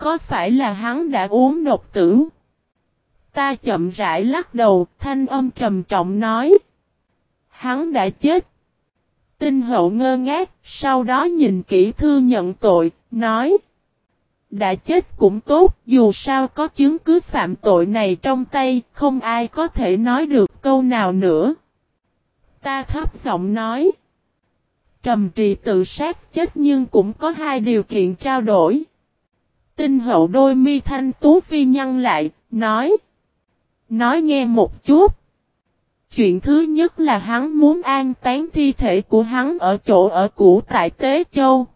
Có phải là hắn đã uống độc tử? Ta chậm rãi lắc đầu, thanh âm trầm trọng nói. Hắn đã chết. Tinh hậu ngơ ngác, sau đó nhìn kỹ thư nhận tội, nói. Đã chết cũng tốt, dù sao có chứng cứ phạm tội này trong tay, không ai có thể nói được câu nào nữa. Ta thấp giọng nói. Trầm trì tự sát chết nhưng cũng có hai điều kiện trao đổi. Tinh hậu đôi mi thanh tú phi nhăn lại, nói. Nói nghe một chút. Chuyện thứ nhất là hắn muốn an tán thi thể của hắn ở chỗ ở cũ tại Tế Châu.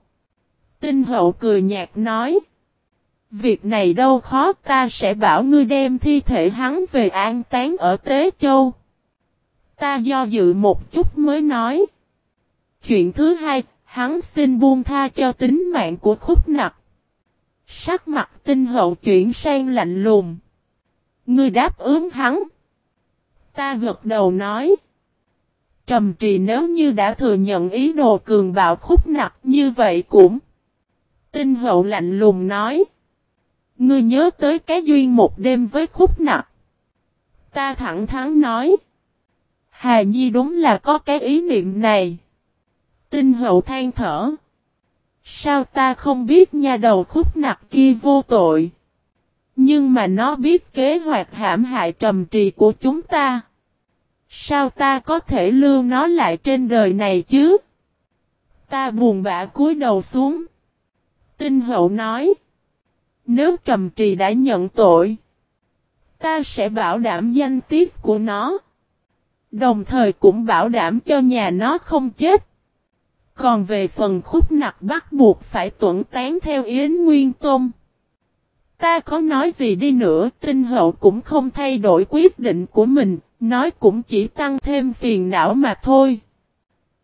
Tinh hậu cười nhạt nói. Việc này đâu khó ta sẽ bảo ngươi đem thi thể hắn về an tán ở Tế Châu. Ta do dự một chút mới nói. Chuyện thứ hai, hắn xin buông tha cho tính mạng của khúc nặc. Sắc mặt tinh hậu chuyển sang lạnh lùng. Ngươi đáp ứng hắn. Ta gật đầu nói. Trầm trì nếu như đã thừa nhận ý đồ cường bạo khúc nặc như vậy cũng. Tinh hậu lạnh lùng nói. Ngươi nhớ tới cái duyên một đêm với khúc nặc. Ta thẳng thắn nói. Hà Nhi đúng là có cái ý niệm này. Tinh hậu than thở. Sao ta không biết nha đầu khúc nặc kia vô tội. Nhưng mà nó biết kế hoạch hãm hại trầm trì của chúng ta. Sao ta có thể lưu nó lại trên đời này chứ? Ta buồn bã cúi đầu xuống. Tinh hậu nói. Nếu trầm trì đã nhận tội. Ta sẽ bảo đảm danh tiết của nó. Đồng thời cũng bảo đảm cho nhà nó không chết. Còn về phần khúc nặc bắt buộc phải tuẩn tán theo Yến Nguyên Tôn. Ta có nói gì đi nữa, tinh hậu cũng không thay đổi quyết định của mình, nói cũng chỉ tăng thêm phiền não mà thôi.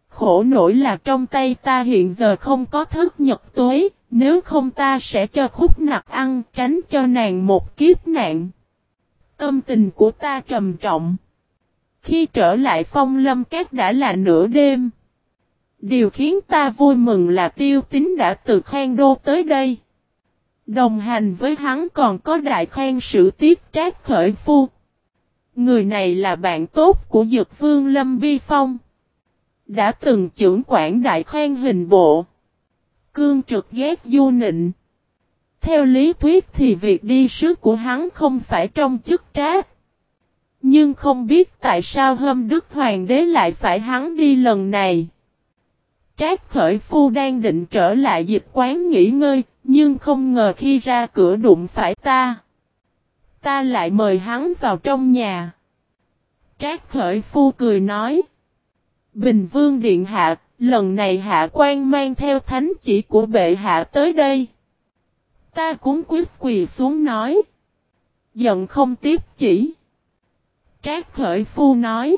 Khổ nổi là trong tay ta hiện giờ không có thức nhật tuế, nếu không ta sẽ cho khúc nặc ăn tránh cho nàng một kiếp nạn. Tâm tình của ta trầm trọng. Khi trở lại phong lâm các đã là nửa đêm. Điều khiến ta vui mừng là tiêu tính đã từ khang đô tới đây. Đồng hành với hắn còn có đại khoan sử tiết trác khởi phu. Người này là bạn tốt của Dược Vương Lâm Vi Phong. Đã từng trưởng quản đại khoan hình bộ. Cương trực ghét du nịnh. Theo lý thuyết thì việc đi sứ của hắn không phải trong chức trác. Nhưng không biết tại sao hôm Đức Hoàng đế lại phải hắn đi lần này. Trác khởi phu đang định trở lại dịch quán nghỉ ngơi, nhưng không ngờ khi ra cửa đụng phải ta. Ta lại mời hắn vào trong nhà. Trác khởi phu cười nói. Bình vương điện hạ, lần này hạ quan mang theo thánh chỉ của bệ hạ tới đây. Ta cũng quyết quỳ xuống nói. Giận không tiếp chỉ. Trác khởi phu nói.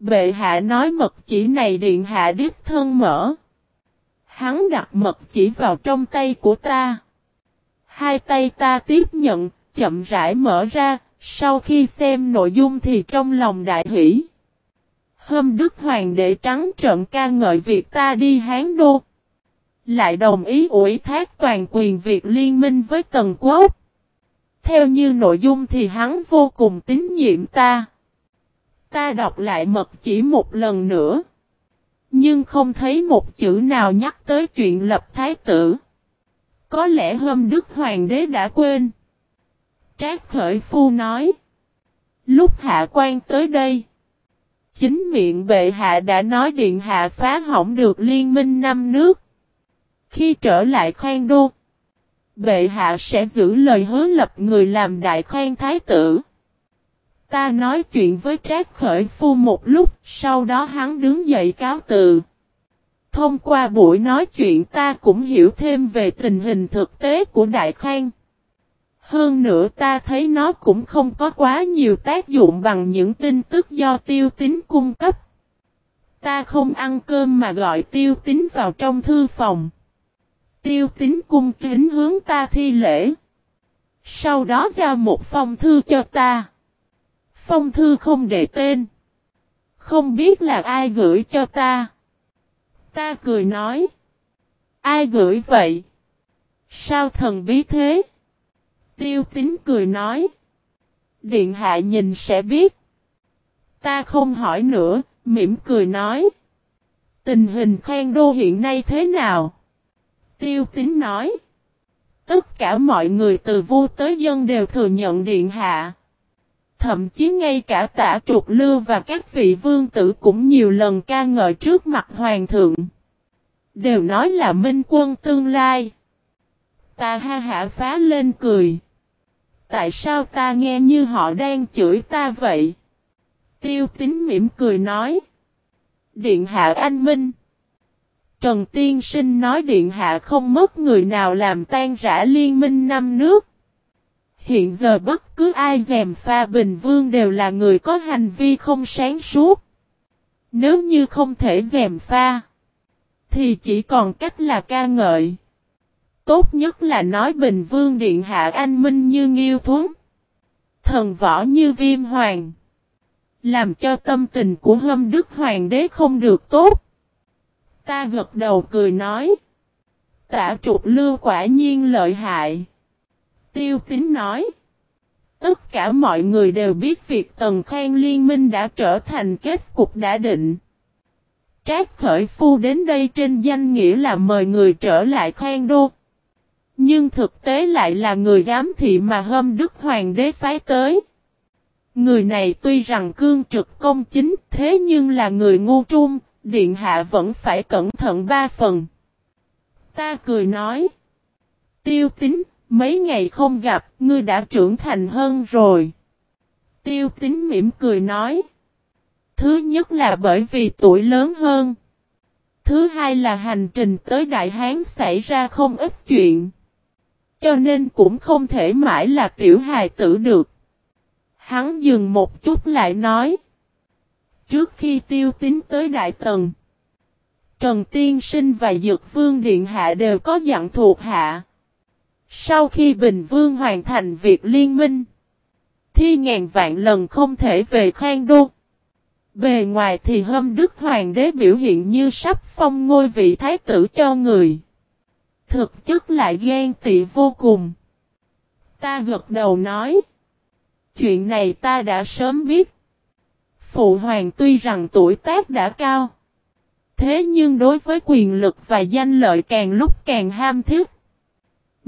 Bệ hạ nói mật chỉ này điện hạ đích thân mở. Hắn đặt mật chỉ vào trong tay của ta. Hai tay ta tiếp nhận, chậm rãi mở ra, sau khi xem nội dung thì trong lòng đại hỷ. Hôm Đức Hoàng đệ trắng trận ca ngợi việc ta đi Hán Đô. Lại đồng ý ủy thác toàn quyền việc liên minh với Tần Quốc. Theo như nội dung thì hắn vô cùng tín nhiệm ta. Ta đọc lại mật chỉ một lần nữa. Nhưng không thấy một chữ nào nhắc tới chuyện lập thái tử. Có lẽ hôm Đức Hoàng đế đã quên. Trác Khởi Phu nói. Lúc hạ quan tới đây. Chính miệng bệ hạ đã nói điện hạ phá hỏng được liên minh năm nước. Khi trở lại khoan đô. Bệ hạ sẽ giữ lời hứa lập người làm đại khoan thái tử. Ta nói chuyện với Trác Khởi Phu một lúc, sau đó hắn đứng dậy cáo từ. Thông qua buổi nói chuyện ta cũng hiểu thêm về tình hình thực tế của Đại Khang. Hơn nữa ta thấy nó cũng không có quá nhiều tác dụng bằng những tin tức do tiêu Tính cung cấp. Ta không ăn cơm mà gọi tiêu Tính vào trong thư phòng. Tiêu Tính cung kính hướng ta thi lễ. Sau đó giao một phong thư cho ta. Phong thư không để tên. Không biết là ai gửi cho ta. Ta cười nói. Ai gửi vậy? Sao thần bí thế? Tiêu tính cười nói. Điện hạ nhìn sẽ biết. Ta không hỏi nữa, mỉm cười nói. Tình hình khoan đô hiện nay thế nào? Tiêu tính nói. Tất cả mọi người từ vua tới dân đều thừa nhận điện hạ. Thậm chí ngay cả tả trục lưu và các vị vương tử cũng nhiều lần ca ngợi trước mặt hoàng thượng. Đều nói là minh quân tương lai. Ta ha Hạ phá lên cười. Tại sao ta nghe như họ đang chửi ta vậy? Tiêu tính mỉm cười nói. Điện hạ anh minh. Trần Tiên Sinh nói Điện Hạ không mất người nào làm tan rã liên minh năm nước. Hiện giờ bất cứ ai dèm pha Bình Vương đều là người có hành vi không sáng suốt. Nếu như không thể dèm pha, thì chỉ còn cách là ca ngợi. Tốt nhất là nói Bình Vương Điện Hạ anh minh như nghiêu thuấn. Thần võ như viêm hoàng. Làm cho tâm tình của hâm đức hoàng đế không được tốt. Ta gật đầu cười nói. Tả trục lưu quả nhiên lợi hại. Tiêu tính nói. Tất cả mọi người đều biết việc Tần Khang Liên minh đã trở thành kết cục đã định. Trác khởi phu đến đây trên danh nghĩa là mời người trở lại Khang Đô. Nhưng thực tế lại là người giám thị mà hâm Đức Hoàng đế phái tới. Người này tuy rằng cương trực công chính thế nhưng là người ngu trung, Điện hạ vẫn phải cẩn thận ba phần. Ta cười nói. Tiêu tính, mấy ngày không gặp, ngươi đã trưởng thành hơn rồi. Tiêu tính mỉm cười nói. Thứ nhất là bởi vì tuổi lớn hơn. Thứ hai là hành trình tới Đại Hán xảy ra không ít chuyện. Cho nên cũng không thể mãi là tiểu hài tử được. Hắn dừng một chút lại nói. Trước khi tiêu tính tới Đại Tần, Trần Tiên Sinh và Dược Vương Điện Hạ đều có dặn thuộc hạ. Sau khi Bình Vương hoàn thành việc liên minh, thi ngàn vạn lần không thể về Khang Đô. Bề ngoài thì hâm Đức Hoàng đế biểu hiện như sắp phong ngôi vị thái tử cho người. Thực chất lại ghen tị vô cùng. Ta gật đầu nói. Chuyện này ta đã sớm biết. Phụ hoàng tuy rằng tuổi tác đã cao. Thế nhưng đối với quyền lực và danh lợi càng lúc càng ham thiết.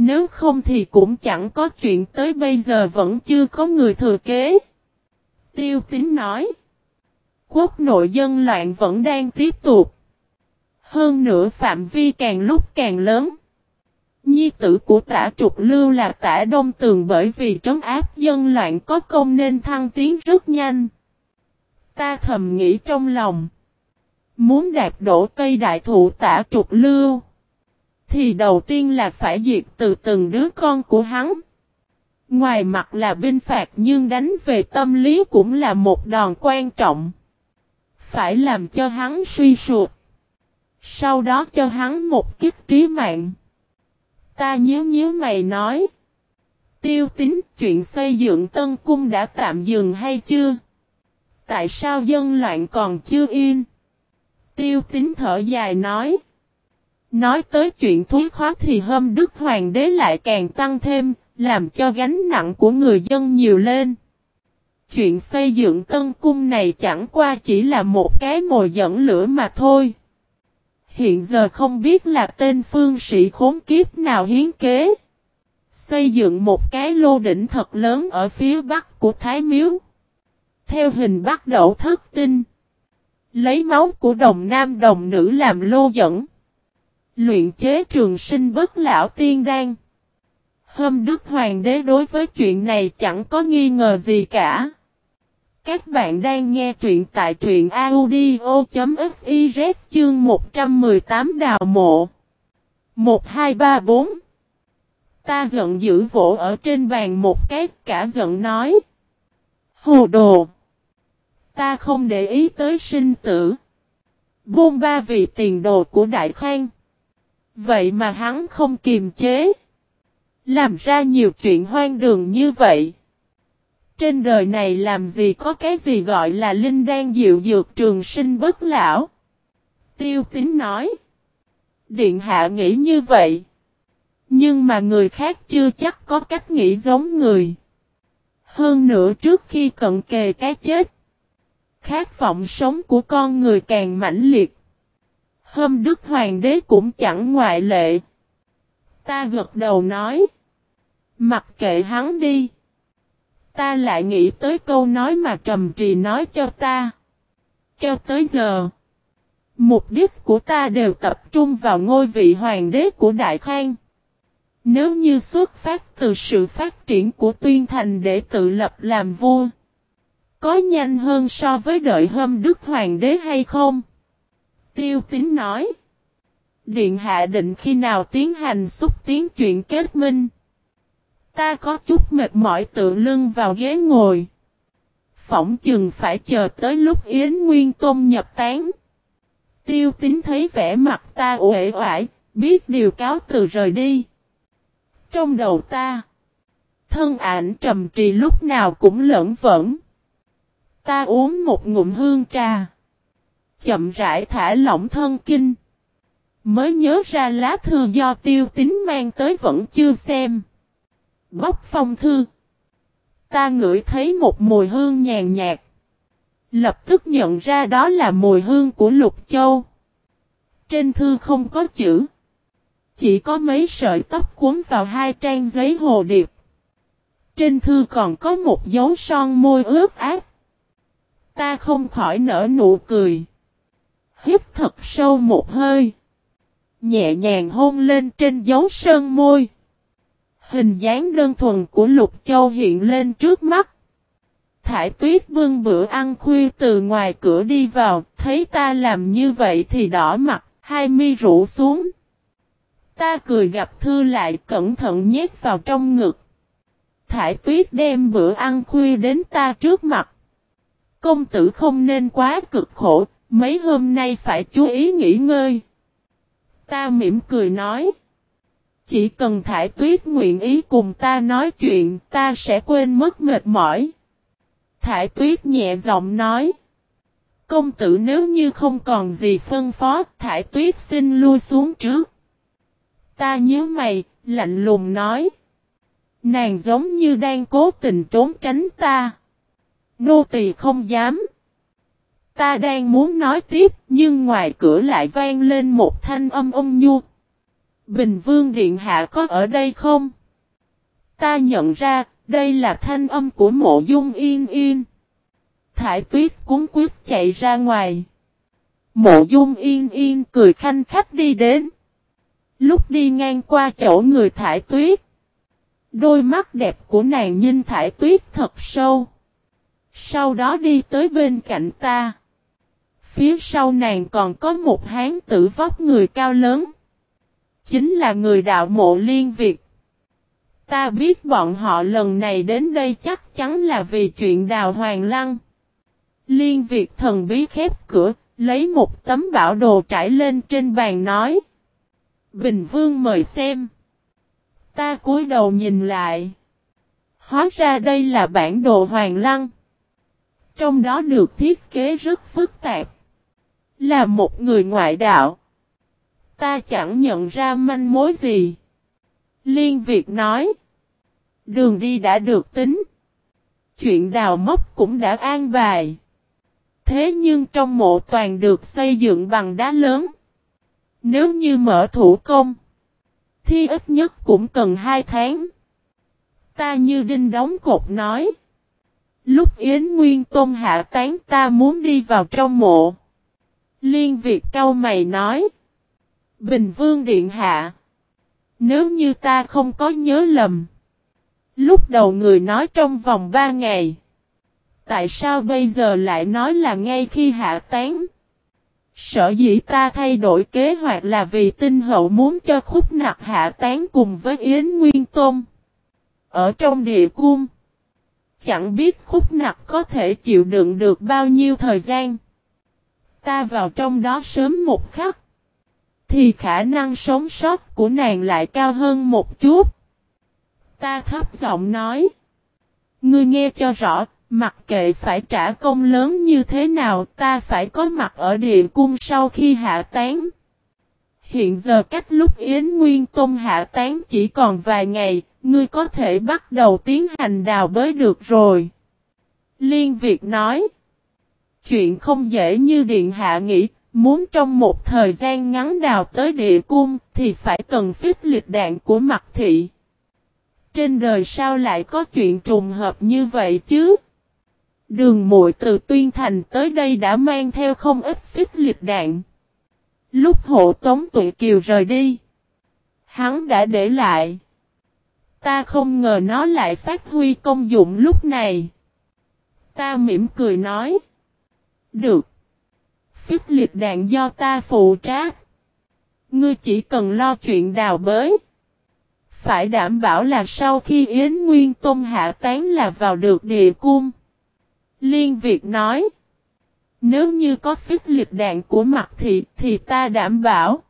Nếu không thì cũng chẳng có chuyện tới bây giờ vẫn chưa có người thừa kế. Tiêu tín nói. Quốc nội dân loạn vẫn đang tiếp tục. Hơn nữa phạm vi càng lúc càng lớn. Nhi tử của tả trục lưu là tả đông tường bởi vì trấn áp dân loạn có công nên thăng tiến rất nhanh. Ta thầm nghĩ trong lòng. Muốn đạp đổ cây đại thụ tả trục lưu. Thì đầu tiên là phải diệt từ từng đứa con của hắn. Ngoài mặt là binh phạt nhưng đánh về tâm lý cũng là một đòn quan trọng. Phải làm cho hắn suy sụp. Sau đó cho hắn một kiếp trí mạng. Ta nhớ nhớ mày nói. Tiêu tính, chuyện xây dựng tân cung đã tạm dừng hay chưa? Tại sao dân loạn còn chưa yên? Tiêu tính thở dài nói. Nói tới chuyện thúy khóa thì hôm Đức Hoàng đế lại càng tăng thêm, làm cho gánh nặng của người dân nhiều lên. Chuyện xây dựng tân cung này chẳng qua chỉ là một cái mồi dẫn lửa mà thôi. Hiện giờ không biết là tên phương sĩ khốn kiếp nào hiến kế. Xây dựng một cái lô đỉnh thật lớn ở phía bắc của Thái Miếu. Theo hình bắt đậu thất tinh. Lấy máu của đồng nam đồng nữ làm lô dẫn. Luyện chế trường sinh bất lão tiên đan. Hôm Đức Hoàng đế đối với chuyện này chẳng có nghi ngờ gì cả. Các bạn đang nghe truyện tại truyện audio.fiz chương 118 đào mộ. 1234 Ta giận dữ vỗ ở trên bàn một cái, cả giận nói. Hồ đồ! Ta không để ý tới sinh tử. Bôn ba vì tiền đồ của Đại Khang. Vậy mà hắn không kiềm chế. Làm ra nhiều chuyện hoang đường như vậy. Trên đời này làm gì có cái gì gọi là linh đan dịu dược trường sinh bất lão. Tiêu tín nói. Điện hạ nghĩ như vậy. Nhưng mà người khác chưa chắc có cách nghĩ giống người. Hơn nữa trước khi cận kề cái chết, khát vọng sống của con người càng mãnh liệt. Hôm Đức Hoàng đế cũng chẳng ngoại lệ. Ta gật đầu nói. Mặc kệ hắn đi. Ta lại nghĩ tới câu nói mà Trầm Trì nói cho ta. Cho tới giờ. Mục đích của ta đều tập trung vào ngôi vị hoàng đế của Đại Khang. Nếu như xuất phát từ sự phát triển của tuyên thành để tự lập làm vua. Có nhanh hơn so với đợi hôm Đức Hoàng đế hay không? Tiêu tín nói. Điện hạ định khi nào tiến hành xúc tiến chuyện kết minh. Ta có chút mệt mỏi tự lưng vào ghế ngồi. Phỏng chừng phải chờ tới lúc Yến Nguyên Tôn nhập tán. Tiêu tín thấy vẻ mặt ta uể oải, biết điều cáo từ rời đi. Trong đầu ta, thân ảnh trầm trì lúc nào cũng lẫn vẩn. Ta uống một ngụm hương trà. Chậm rãi thả lỏng thân kinh. Mới nhớ ra lá thư do tiêu tính mang tới vẫn chưa xem. Bóc phong thư. Ta ngửi thấy một mùi hương nhàn nhạt. Lập tức nhận ra đó là mùi hương của Lục Châu. Trên thư không có chữ. Chỉ có mấy sợi tóc cuốn vào hai trang giấy hồ điệp. Trên thư còn có một dấu son môi ướt át. Ta không khỏi nở nụ cười. Hít thật sâu một hơi. Nhẹ nhàng hôn lên trên dấu sơn môi. Hình dáng đơn thuần của Lục Châu hiện lên trước mắt. Thải tuyết vương bữa ăn khuya từ ngoài cửa đi vào, thấy ta làm như vậy thì đỏ mặt, hai mi rũ xuống. Ta cười gặp thư lại cẩn thận nhét vào trong ngực. Thải tuyết đem bữa ăn khuya đến ta trước mặt. Công tử không nên quá cực khổ, mấy hôm nay phải chú ý nghỉ ngơi. Ta mỉm cười nói. Chỉ cần thải tuyết nguyện ý cùng ta nói chuyện, ta sẽ quên mất mệt mỏi. Thải tuyết nhẹ giọng nói. Công tử nếu như không còn gì phân phó, thải tuyết xin lui xuống trước. Ta nhớ mày, lạnh lùng nói. Nàng giống như đang cố tình trốn tránh ta. Nô tỳ không dám. Ta đang muốn nói tiếp, nhưng ngoài cửa lại vang lên một thanh âm âm nhu. Bình Vương Điện Hạ có ở đây không? Ta nhận ra, đây là thanh âm của mộ dung yên yên. Thải tuyết cúng quyết chạy ra ngoài. Mộ dung yên yên cười khanh khách đi đến. Lúc đi ngang qua chỗ người thải tuyết. Đôi mắt đẹp của nàng nhìn thải tuyết thật sâu. Sau đó đi tới bên cạnh ta. Phía sau nàng còn có một hán tử vóc người cao lớn. Chính là người đạo mộ liên Việt. Ta biết bọn họ lần này đến đây chắc chắn là vì chuyện đào hoàng lăng. Liên Việt thần bí khép cửa, lấy một tấm bảo đồ trải lên trên bàn nói. Bình Vương mời xem. Ta cúi đầu nhìn lại. Hóa ra đây là bản đồ hoàng lăng. Trong đó được thiết kế rất phức tạp. Là một người ngoại đạo. Ta chẳng nhận ra manh mối gì. Liên Việt nói. Đường đi đã được tính. Chuyện đào móc cũng đã an bài. Thế nhưng trong mộ toàn được xây dựng bằng đá lớn. Nếu như mở thủ công. Thì ít nhất cũng cần hai tháng. Ta như đinh đóng cột nói. Lúc Yến Nguyên Tôn hạ tán ta muốn đi vào trong mộ. Liên Việt cau mày nói. Bình Vương Điện Hạ. Nếu như ta không có nhớ lầm. Lúc đầu người nói trong vòng ba ngày. Tại sao bây giờ lại nói là ngay khi hạ tán? Sở dĩ ta thay đổi kế hoạch là vì tinh hậu muốn cho khúc nặc hạ tán cùng với Yến Nguyên Tôn. Ở trong địa cung. Chẳng biết khúc nặc có thể chịu đựng được bao nhiêu thời gian. Ta vào trong đó sớm một khắc. Thì khả năng sống sót của nàng lại cao hơn một chút. Ta thấp giọng nói. Ngươi nghe cho rõ, mặc kệ phải trả công lớn như thế nào ta phải có mặt ở địa cung sau khi hạ tán. hiện giờ cách lúc Yến Nguyên Tôn hạ tán chỉ còn vài ngày, ngươi có thể bắt đầu tiến hành đào bới được rồi. Liên Việt nói, chuyện không dễ như Điện Hạ nghĩ, muốn trong một thời gian ngắn đào tới địa cung thì phải cần phích lịch đạn của mặt thị. Trên đời sao lại có chuyện trùng hợp như vậy chứ? Đường muội từ Tuyên Thành tới đây đã mang theo không ít phích liệt đạn. Lúc hộ tống tụi kiều rời đi. Hắn đã để lại. Ta không ngờ nó lại phát huy công dụng lúc này. Ta mỉm cười nói. Được. Phích liệt đạn do ta phụ trách. Ngươi chỉ cần lo chuyện đào bới. Phải đảm bảo là sau khi Yến Nguyên Tôn hạ tán là vào được địa cung. Liên Việt nói. Nếu như có phích liệt đạn của mặt thị thì ta đảm bảo.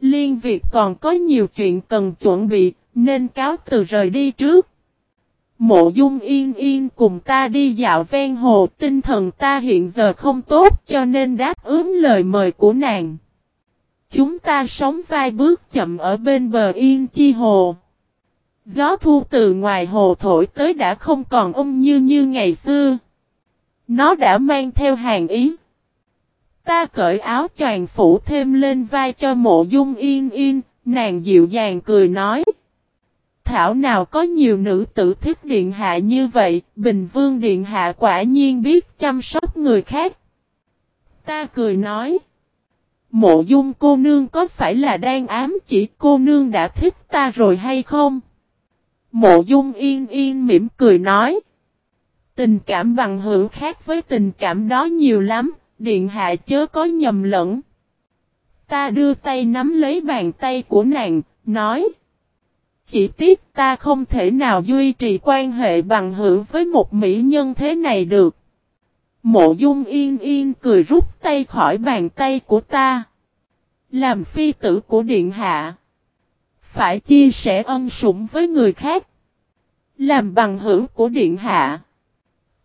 Liên Việt còn có nhiều chuyện cần chuẩn bị, nên cáo từ rời đi trước. Mộ dung yên yên cùng ta đi dạo ven hồ tinh thần ta hiện giờ không tốt cho nên đáp ứng lời mời của nàng. Chúng ta sống vai bước chậm ở bên bờ yên chi hồ. Gió thu từ ngoài hồ thổi tới đã không còn ung như như ngày xưa. Nó đã mang theo hàng ý. Ta cởi áo choàng phủ thêm lên vai cho mộ dung yên yên, nàng dịu dàng cười nói. Thảo nào có nhiều nữ tử thích điện hạ như vậy, Bình Vương điện hạ quả nhiên biết chăm sóc người khác. Ta cười nói. Mộ dung cô nương có phải là đang ám chỉ cô nương đã thích ta rồi hay không? Mộ dung yên yên mỉm cười nói. Tình cảm bằng hữu khác với tình cảm đó nhiều lắm, điện hạ chớ có nhầm lẫn. Ta đưa tay nắm lấy bàn tay của nàng, nói. Chỉ tiếc ta không thể nào duy trì quan hệ bằng hữu với một mỹ nhân thế này được. Mộ dung yên yên cười rút tay khỏi bàn tay của ta. Làm phi tử của điện hạ. Phải chia sẻ ân sủng với người khác. Làm bằng hữu của điện hạ.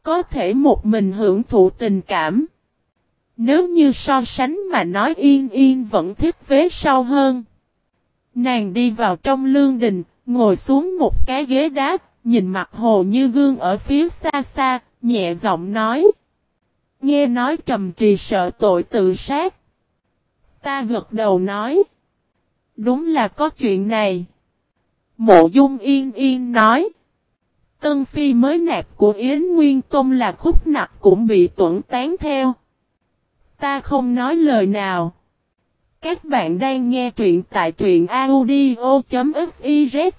Có thể một mình hưởng thụ tình cảm. Nếu như so sánh mà nói yên yên vẫn thích vế sau hơn. Nàng đi vào trong lương đình, ngồi xuống một cái ghế đá, nhìn mặt hồ như gương ở phía xa xa, nhẹ giọng nói. Nghe nói trầm trì sợ tội tự sát. Ta gật đầu nói. Đúng là có chuyện này. Mộ dung yên yên nói. Tân Phi mới nạp của Yến Nguyên Tôn là khúc nặc cũng bị tuẩn tán theo. Ta không nói lời nào. Các bạn đang nghe truyện tại truyện audio.fiz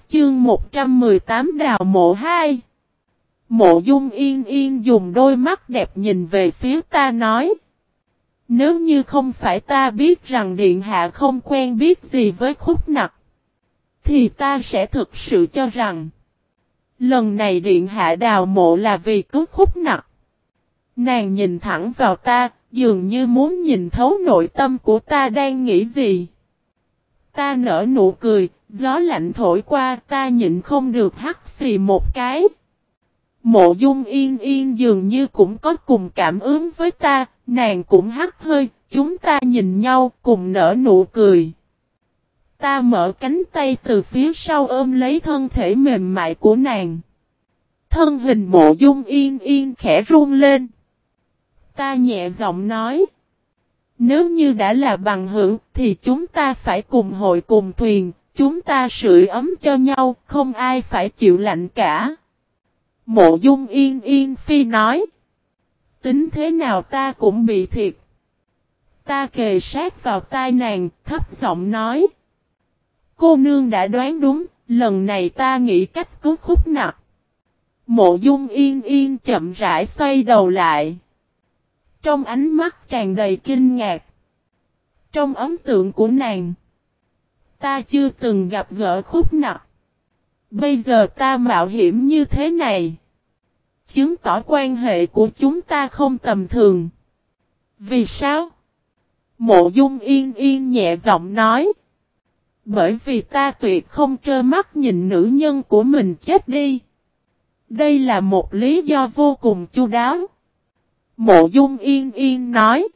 chương 118 đào mộ 2. Mộ dung yên yên dùng đôi mắt đẹp nhìn về phía ta nói. Nếu như không phải ta biết rằng điện hạ không quen biết gì với khúc nặc. Thì ta sẽ thực sự cho rằng. Lần này điện hạ đào mộ là vì cứu khúc nặc. Nàng nhìn thẳng vào ta, dường như muốn nhìn thấu nội tâm của ta đang nghĩ gì. Ta nở nụ cười, gió lạnh thổi qua ta nhịn không được hắt xì một cái. Mộ dung yên yên dường như cũng có cùng cảm ứng với ta, nàng cũng hắt hơi, chúng ta nhìn nhau cùng nở nụ cười. Ta mở cánh tay từ phía sau ôm lấy thân thể mềm mại của nàng. Thân hình mộ dung yên yên khẽ run lên. Ta nhẹ giọng nói. Nếu như đã là bằng hữu thì chúng ta phải cùng hội cùng thuyền, chúng ta sưởi ấm cho nhau, không ai phải chịu lạnh cả. Mộ dung yên yên phi nói. Tính thế nào ta cũng bị thiệt. Ta kề sát vào tai nàng, thấp giọng nói. Cô nương đã đoán đúng, lần này ta nghĩ cách cứu khúc nặng. Mộ dung yên yên chậm rãi xoay đầu lại. Trong ánh mắt tràn đầy kinh ngạc. Trong ấn tượng của nàng. Ta chưa từng gặp gỡ khúc nặng. Bây giờ ta mạo hiểm như thế này. Chứng tỏ quan hệ của chúng ta không tầm thường. Vì sao? Mộ dung yên yên nhẹ giọng nói. Bởi vì ta tuyệt không trơ mắt nhìn nữ nhân của mình chết đi. Đây là một lý do vô cùng chu đáo. Mộ dung yên yên nói.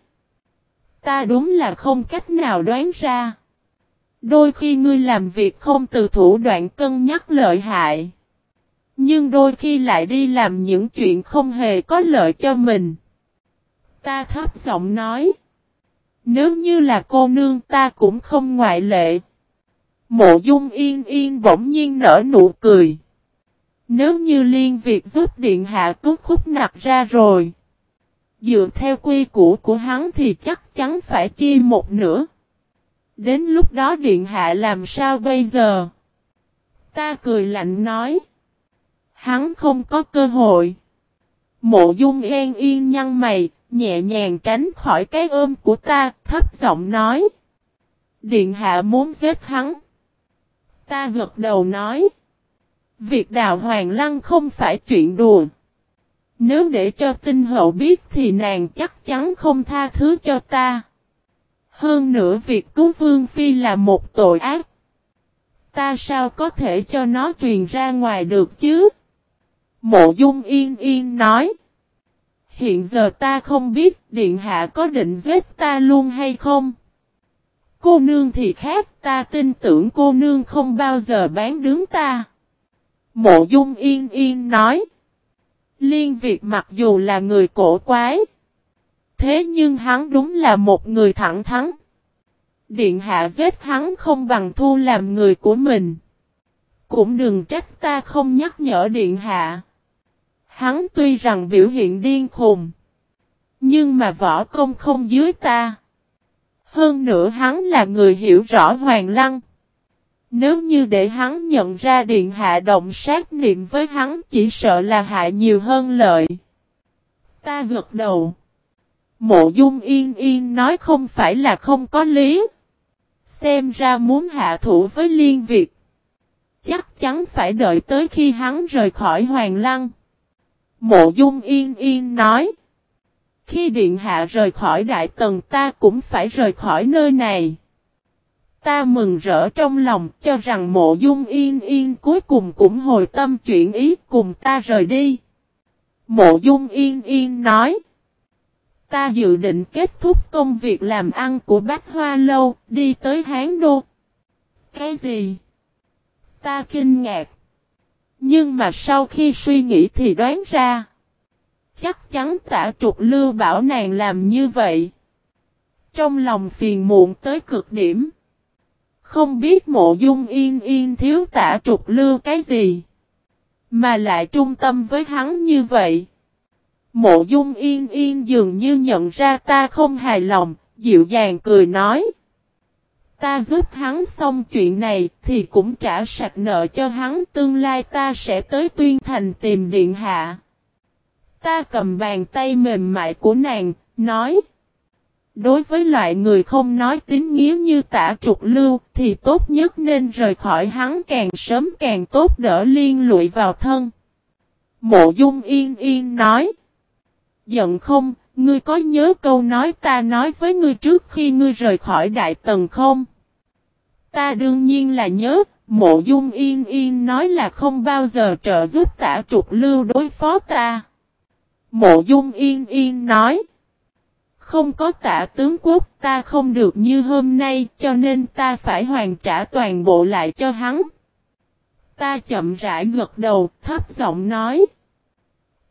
Ta đúng là không cách nào đoán ra. Đôi khi ngươi làm việc không từ thủ đoạn cân nhắc lợi hại. Nhưng đôi khi lại đi làm những chuyện không hề có lợi cho mình. Ta thấp giọng nói. Nếu như là cô nương ta cũng không ngoại lệ. Mộ dung yên yên bỗng nhiên nở nụ cười. Nếu như liên việc giúp điện hạ cút khúc nặc ra rồi. Dựa theo quy củ của hắn thì chắc chắn phải chia một nửa. Đến lúc đó điện hạ làm sao bây giờ? Ta cười lạnh nói. Hắn không có cơ hội. Mộ dung yên yên nhăn mày, nhẹ nhàng tránh khỏi cái ôm của ta, thấp giọng nói. Điện hạ muốn giết hắn. Ta gật đầu nói. Việc đào hoàng lăng không phải chuyện đùa. Nếu để cho tinh hậu biết thì nàng chắc chắn không tha thứ cho ta. Hơn nữa việc cứu vương phi là một tội ác. Ta sao có thể cho nó truyền ra ngoài được chứ? Mộ dung yên yên nói. Hiện giờ ta không biết điện hạ có định giết ta luôn hay không. Cô nương thì khác, ta tin tưởng cô nương không bao giờ bán đứng ta. Mộ dung yên yên nói. Liên Việt mặc dù là người cổ quái. Thế nhưng hắn đúng là một người thẳng thắn. Điện hạ giết hắn không bằng thu làm người của mình. Cũng đừng trách ta không nhắc nhở điện hạ. Hắn tuy rằng biểu hiện điên khùng. Nhưng mà võ công không dưới ta. Hơn nữa hắn là người hiểu rõ Hoàng Lăng. Nếu như để hắn nhận ra điện hạ động sát niệm với hắn chỉ sợ là hại nhiều hơn lợi. Ta gật đầu. Mộ dung yên yên nói không phải là không có lý. Xem ra muốn hạ thủ với liên việt. Chắc chắn phải đợi tới khi hắn rời khỏi hoàng lăng. Mộ dung yên yên nói. Khi điện hạ rời khỏi đại tần ta cũng phải rời khỏi nơi này. Ta mừng rỡ trong lòng cho rằng mộ dung yên yên cuối cùng cũng hồi tâm chuyển ý cùng ta rời đi. Mộ dung yên yên nói. Ta dự định kết thúc công việc làm ăn của bác Hoa Lâu, đi tới Hán Đô. Cái gì? Ta kinh ngạc. Nhưng mà sau khi suy nghĩ thì đoán ra. Chắc chắn tả trục lưu bảo nàng làm như vậy. Trong lòng phiền muộn tới cực điểm. Không biết mộ dung yên yên thiếu tả trục lưu cái gì. Mà lại trung tâm với hắn như vậy. Mộ dung yên yên dường như nhận ra ta không hài lòng, dịu dàng cười nói. Ta giúp hắn xong chuyện này thì cũng trả sạch nợ cho hắn tương lai ta sẽ tới tuyên thành tìm điện hạ. Ta cầm bàn tay mềm mại của nàng, nói. Đối với loại người không nói tín nghĩa như tả trục lưu thì tốt nhất nên rời khỏi hắn càng sớm càng tốt đỡ liên lụy vào thân. Mộ dung yên yên nói. Giận không, ngươi có nhớ câu nói ta nói với ngươi trước khi ngươi rời khỏi đại tần không? Ta đương nhiên là nhớ, mộ dung yên yên nói là không bao giờ trợ giúp tả trục lưu đối phó ta. Mộ dung yên yên nói. Không có tả tướng quốc ta không được như hôm nay cho nên ta phải hoàn trả toàn bộ lại cho hắn. Ta chậm rãi gật đầu thấp giọng nói.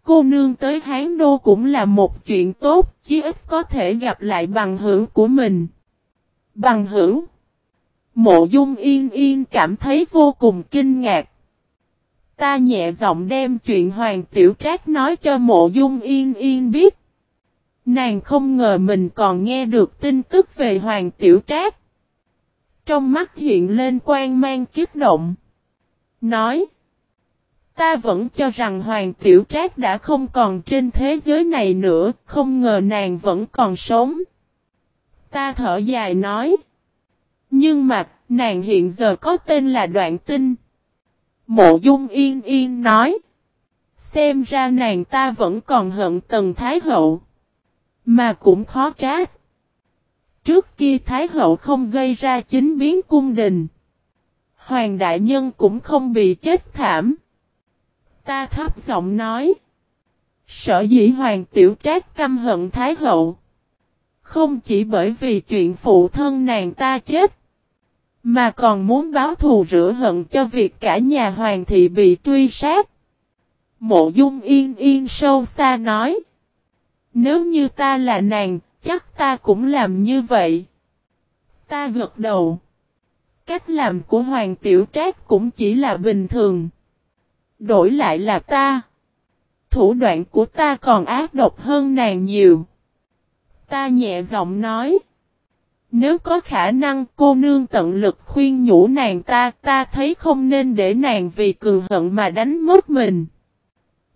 Cô nương tới Hán Đô cũng là một chuyện tốt, chí ít có thể gặp lại bằng hữu của mình. Bằng hữu. Mộ dung yên yên cảm thấy vô cùng kinh ngạc. Ta nhẹ giọng đem chuyện Hoàng Tiểu Trác nói cho mộ dung yên yên biết. Nàng không ngờ mình còn nghe được tin tức về Hoàng Tiểu Trác. Trong mắt hiện lên quan mang kiếp động. Nói. Ta vẫn cho rằng Hoàng Tiểu Trác đã không còn trên thế giới này nữa, không ngờ nàng vẫn còn sống. Ta thở dài nói. Nhưng mà, nàng hiện giờ có tên là Đoạn Tinh. Mộ Dung Yên Yên nói. Xem ra nàng ta vẫn còn hận Tần Thái Hậu. Mà cũng khó trách. Trước kia Thái Hậu không gây ra chính biến cung đình. Hoàng Đại Nhân cũng không bị chết thảm. Ta thấp giọng nói. Sở dĩ Hoàng Tiểu Trác căm hận Thái Hậu. Không chỉ bởi vì chuyện phụ thân nàng ta chết. Mà còn muốn báo thù rửa hận cho việc cả nhà hoàng thị bị truy sát. Mộ dung yên yên sâu xa nói. Nếu như ta là nàng, chắc ta cũng làm như vậy. Ta gật đầu. Cách làm của Hoàng Tiểu Trác cũng chỉ là bình thường. Đổi lại là ta. Thủ đoạn của ta còn ác độc hơn nàng nhiều. Ta nhẹ giọng nói. Nếu có khả năng cô nương tận lực khuyên nhủ nàng ta, ta thấy không nên để nàng vì cường hận mà đánh mất mình.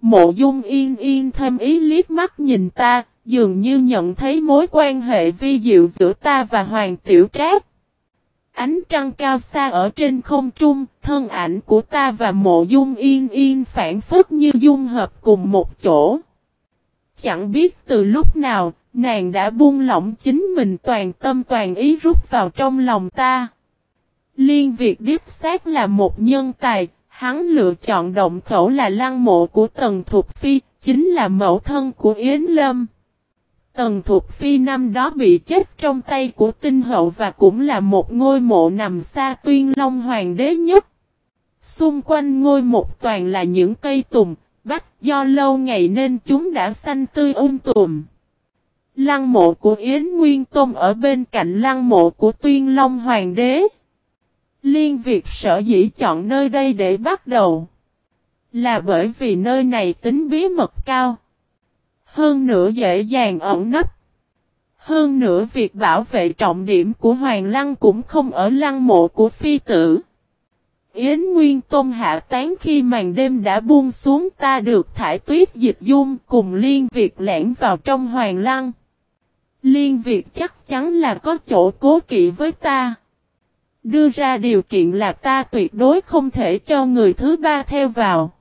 Mộ dung yên yên thêm ý liếc mắt nhìn ta, dường như nhận thấy mối quan hệ vi diệu giữa ta và Hoàng Tiểu Trác. Ánh trăng cao xa ở trên không trung, thân ảnh của ta và mộ dung yên yên phản phất như dung hợp cùng một chỗ. Chẳng biết từ lúc nào, nàng đã buông lỏng chính mình toàn tâm toàn ý rút vào trong lòng ta. Liên Việt Điếp Sát là một nhân tài, hắn lựa chọn động khẩu là lăng mộ của Tần Thục Phi, chính là mẫu thân của Yến Lâm. Tần Thục Phi năm đó bị chết trong tay của tinh hậu và cũng là một ngôi mộ nằm xa tuyên long hoàng đế nhất. Xung quanh ngôi một toàn là những cây tùng, bách do lâu ngày nên chúng đã xanh tươi um tùm. Lăng mộ của Yến Nguyên Tôn ở bên cạnh lăng mộ của tuyên long hoàng đế. Liên Việt sở dĩ chọn nơi đây để bắt đầu. Là bởi vì nơi này tính bí mật cao. Hơn nữa dễ dàng ẩn nấp. Hơn nữa việc bảo vệ trọng điểm của Hoàng Lăng cũng không ở lăng mộ của phi tử. Yến Nguyên Tôn hạ tán khi màn đêm đã buông xuống ta được thải tuyết dịch dung cùng Liên Việt lẻn vào trong Hoàng Lăng. Liên Việt chắc chắn là có chỗ cố kỵ với ta. Đưa ra điều kiện là ta tuyệt đối không thể cho người thứ ba theo vào.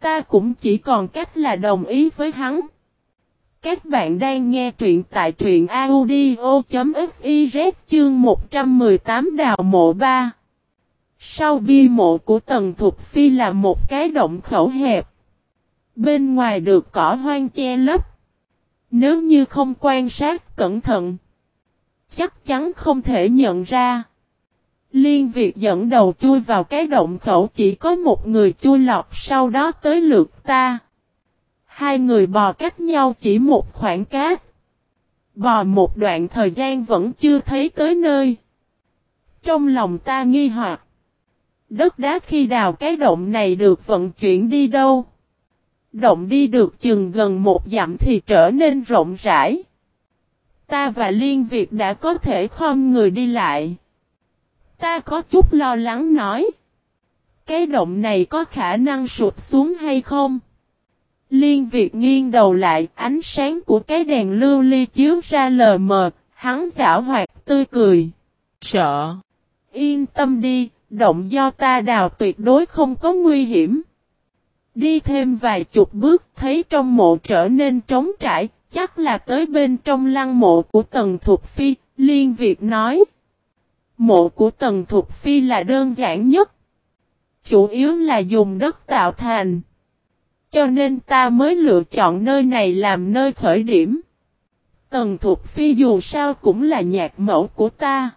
Ta cũng chỉ còn cách là đồng ý với hắn. Các bạn đang nghe truyện tại truyện audio.fiz chương 118 đào mộ 3. Sau bi mộ của Tần Thục Phi là một cái động khẩu hẹp. Bên ngoài được cỏ hoang che lấp. Nếu như không quan sát cẩn thận, chắc chắn không thể nhận ra. Liên Việt dẫn đầu chui vào cái động khẩu chỉ có một người chui lọt sau đó tới lượt ta. Hai người bò cách nhau chỉ một khoảng cát. Bò một đoạn thời gian vẫn chưa thấy tới nơi. Trong lòng ta nghi hoặc. Đất đá khi đào cái động này được vận chuyển đi đâu? Động đi được chừng gần một dặm thì trở nên rộng rãi. Ta và Liên Việt đã có thể khom người đi lại. Ta có chút lo lắng nói. Cái động này có khả năng sụp xuống hay không? Liên Việt nghiêng đầu lại, ánh sáng của cái đèn lưu ly chiếu ra lờ mờ, hắn giả hoạt tươi cười. Sợ. Yên tâm đi, động do ta đào tuyệt đối không có nguy hiểm. Đi thêm vài chục bước thấy trong mộ trở nên trống trải, chắc là tới bên trong lăng mộ của Tần Thục Phi, Liên Việt nói. Mộ của Tần Thục Phi là đơn giản nhất. Chủ yếu là dùng đất tạo thành. Cho nên ta mới lựa chọn nơi này làm nơi khởi điểm. Tần Thục Phi dù sao cũng là nhạc mẫu của ta.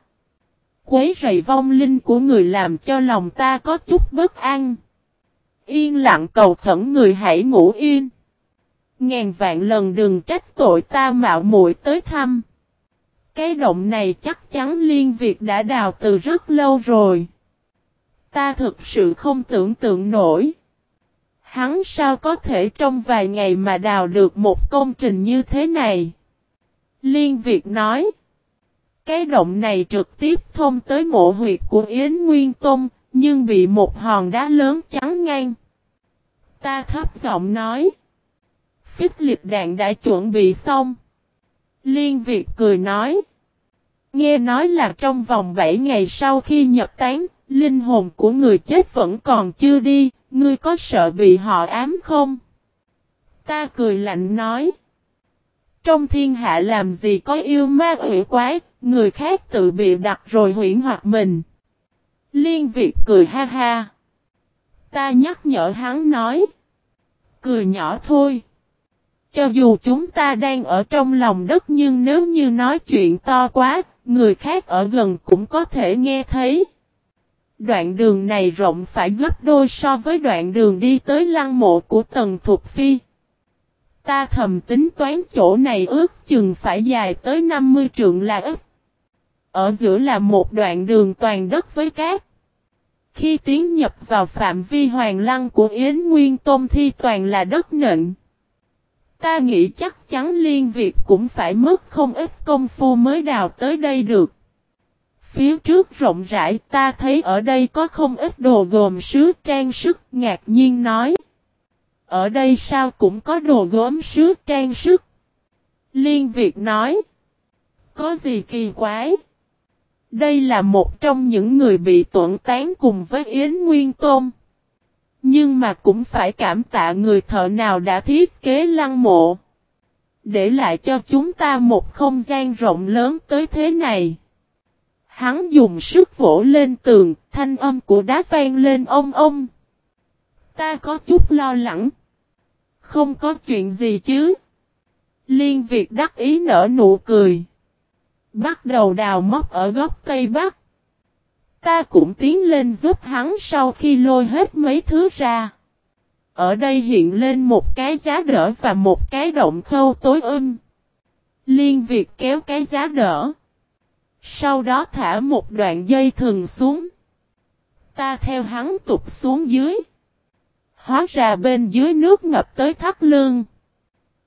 Quấy rầy vong linh của người làm cho lòng ta có chút bất an. Yên lặng cầu khẩn người hãy ngủ yên. Ngàn vạn lần đừng trách tội ta mạo muội tới thăm. Cái động này chắc chắn liên việc đã đào từ rất lâu rồi. Ta thực sự không tưởng tượng nổi. Hắn sao có thể trong vài ngày mà đào được một công trình như thế này? Liên Việt nói. Cái động này trực tiếp thông tới mộ huyệt của Yến Nguyên tông, nhưng bị một hòn đá lớn chắn ngang. Ta thấp giọng nói. Phích liệt đạn đã chuẩn bị xong. Liên Việt cười nói. Nghe nói là trong vòng 7 ngày sau khi nhập tán, linh hồn của người chết vẫn còn chưa đi, ngươi có sợ bị họ ám không? Ta cười lạnh nói. Trong thiên hạ làm gì có yêu ma quỷ quái, người khác tự bị đặt rồi huyển hoặc mình. Liên Việt cười ha ha. Ta nhắc nhở hắn nói. Cười nhỏ thôi. Cho dù chúng ta đang ở trong lòng đất nhưng nếu như nói chuyện to quá, người khác ở gần cũng có thể nghe thấy. Đoạn đường này rộng phải gấp đôi so với đoạn đường đi tới lăng mộ của Tần Thục Phi. Ta thầm tính toán chỗ này ước chừng phải dài tới 50 trượng là ít. Ở giữa là một đoạn đường toàn đất với cát. Khi tiến nhập vào phạm vi hoàng lăng của Yến Nguyên Tôn thi toàn là đất nện. Ta nghĩ chắc chắn liên việc cũng phải mất không ít công phu mới đào tới đây được. Phía trước rộng rãi, ta thấy ở đây có không ít đồ gồm sứ trang sức, ngạc nhiên nói. Ở đây sao cũng có đồ gốm sứ trang sức. Liên Việt nói. Có gì kỳ quái? Đây là một trong những người bị tuẩn tán cùng với Yến Nguyên Tôn. Nhưng mà cũng phải cảm tạ người thợ nào đã thiết kế lăng mộ. Để lại cho chúng ta một không gian rộng lớn tới thế này. Hắn dùng sức vỗ lên tường, thanh âm của đá vang lên ông ông. Ta có chút lo lắng. Không có chuyện gì chứ. Liên Việt đắc ý nở nụ cười. Bắt đầu đào móc ở góc Tây Bắc. Ta cũng tiến lên giúp hắn sau khi lôi hết mấy thứ ra. Ở đây hiện lên một cái giá đỡ và một cái động khâu tối âm. Liên Việt kéo cái giá đỡ. Sau đó thả một đoạn dây thừng xuống. Ta theo hắn tụt xuống dưới. Hóa ra bên dưới nước ngập tới thắt lương.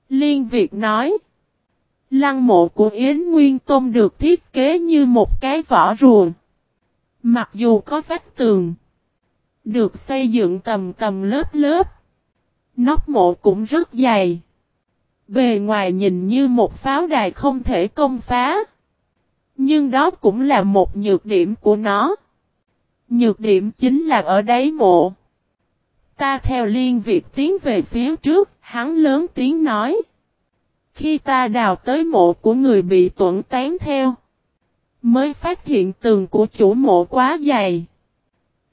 Liên Việt nói. Lăng mộ của Yến Nguyên Tôn được thiết kế như một cái vỏ rùa. Mặc dù có vách tường. Được xây dựng tầm tầm lớp lớp. Nóc mộ cũng rất dày. Bề ngoài nhìn như một pháo đài không thể công phá. Nhưng đó cũng là một nhược điểm của nó. Nhược điểm chính là ở đáy mộ. Ta theo liên việc tiến về phía trước, hắn lớn tiếng nói. Khi ta đào tới mộ của người bị tuẩn tán theo, mới phát hiện tường của chủ mộ quá dày.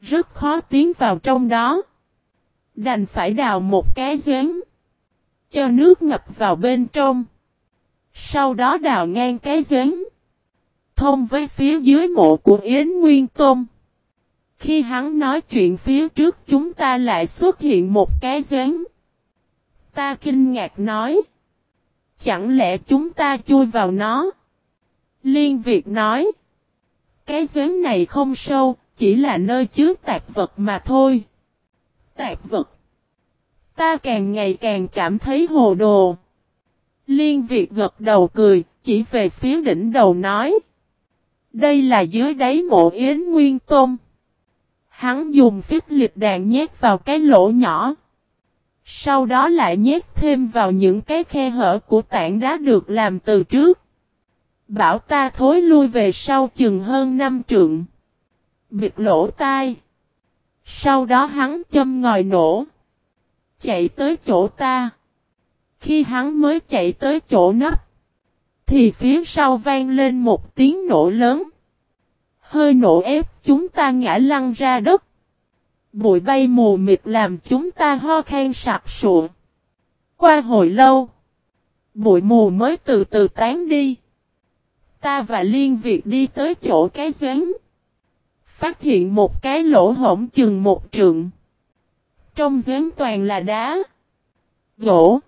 Rất khó tiến vào trong đó. Đành phải đào một cái giếng. Cho nước ngập vào bên trong. Sau đó đào ngang cái giếng. Thông với phía dưới mộ của Yến Nguyên Tôn. Khi hắn nói chuyện phía trước, chúng ta lại xuất hiện một cái giếng. Ta kinh ngạc nói. Chẳng lẽ chúng ta chui vào nó? Liên Việt nói. Cái giếng này không sâu, chỉ là nơi chứa tạp vật mà thôi. Tạp vật. Ta càng ngày càng cảm thấy hồ đồ. Liên Việt gật đầu cười, chỉ về phía đỉnh đầu nói. Đây là dưới đáy mộ Yến Nguyên Tôn. Hắn dùng phít liệt đạn nhét vào cái lỗ nhỏ. Sau đó lại nhét thêm vào những cái khe hở của tảng đá được làm từ trước. Bảo ta thối lui về sau chừng hơn năm trượng. Bịt lỗ tai. Sau đó hắn châm ngòi nổ. Chạy tới chỗ ta. Khi hắn mới chạy tới chỗ nắp. Thì phía sau vang lên một tiếng nổ lớn. Hơi nổ ép chúng ta ngã lăn ra đất. Bụi bay mù mịt làm chúng ta ho khan sặc sụa. Qua hồi lâu. Bụi mù mới từ từ tán đi. Ta và Liên Việt đi tới chỗ cái giếng. Phát hiện một cái lỗ hổng chừng một trượng. Trong giếng toàn là đá. Gỗ.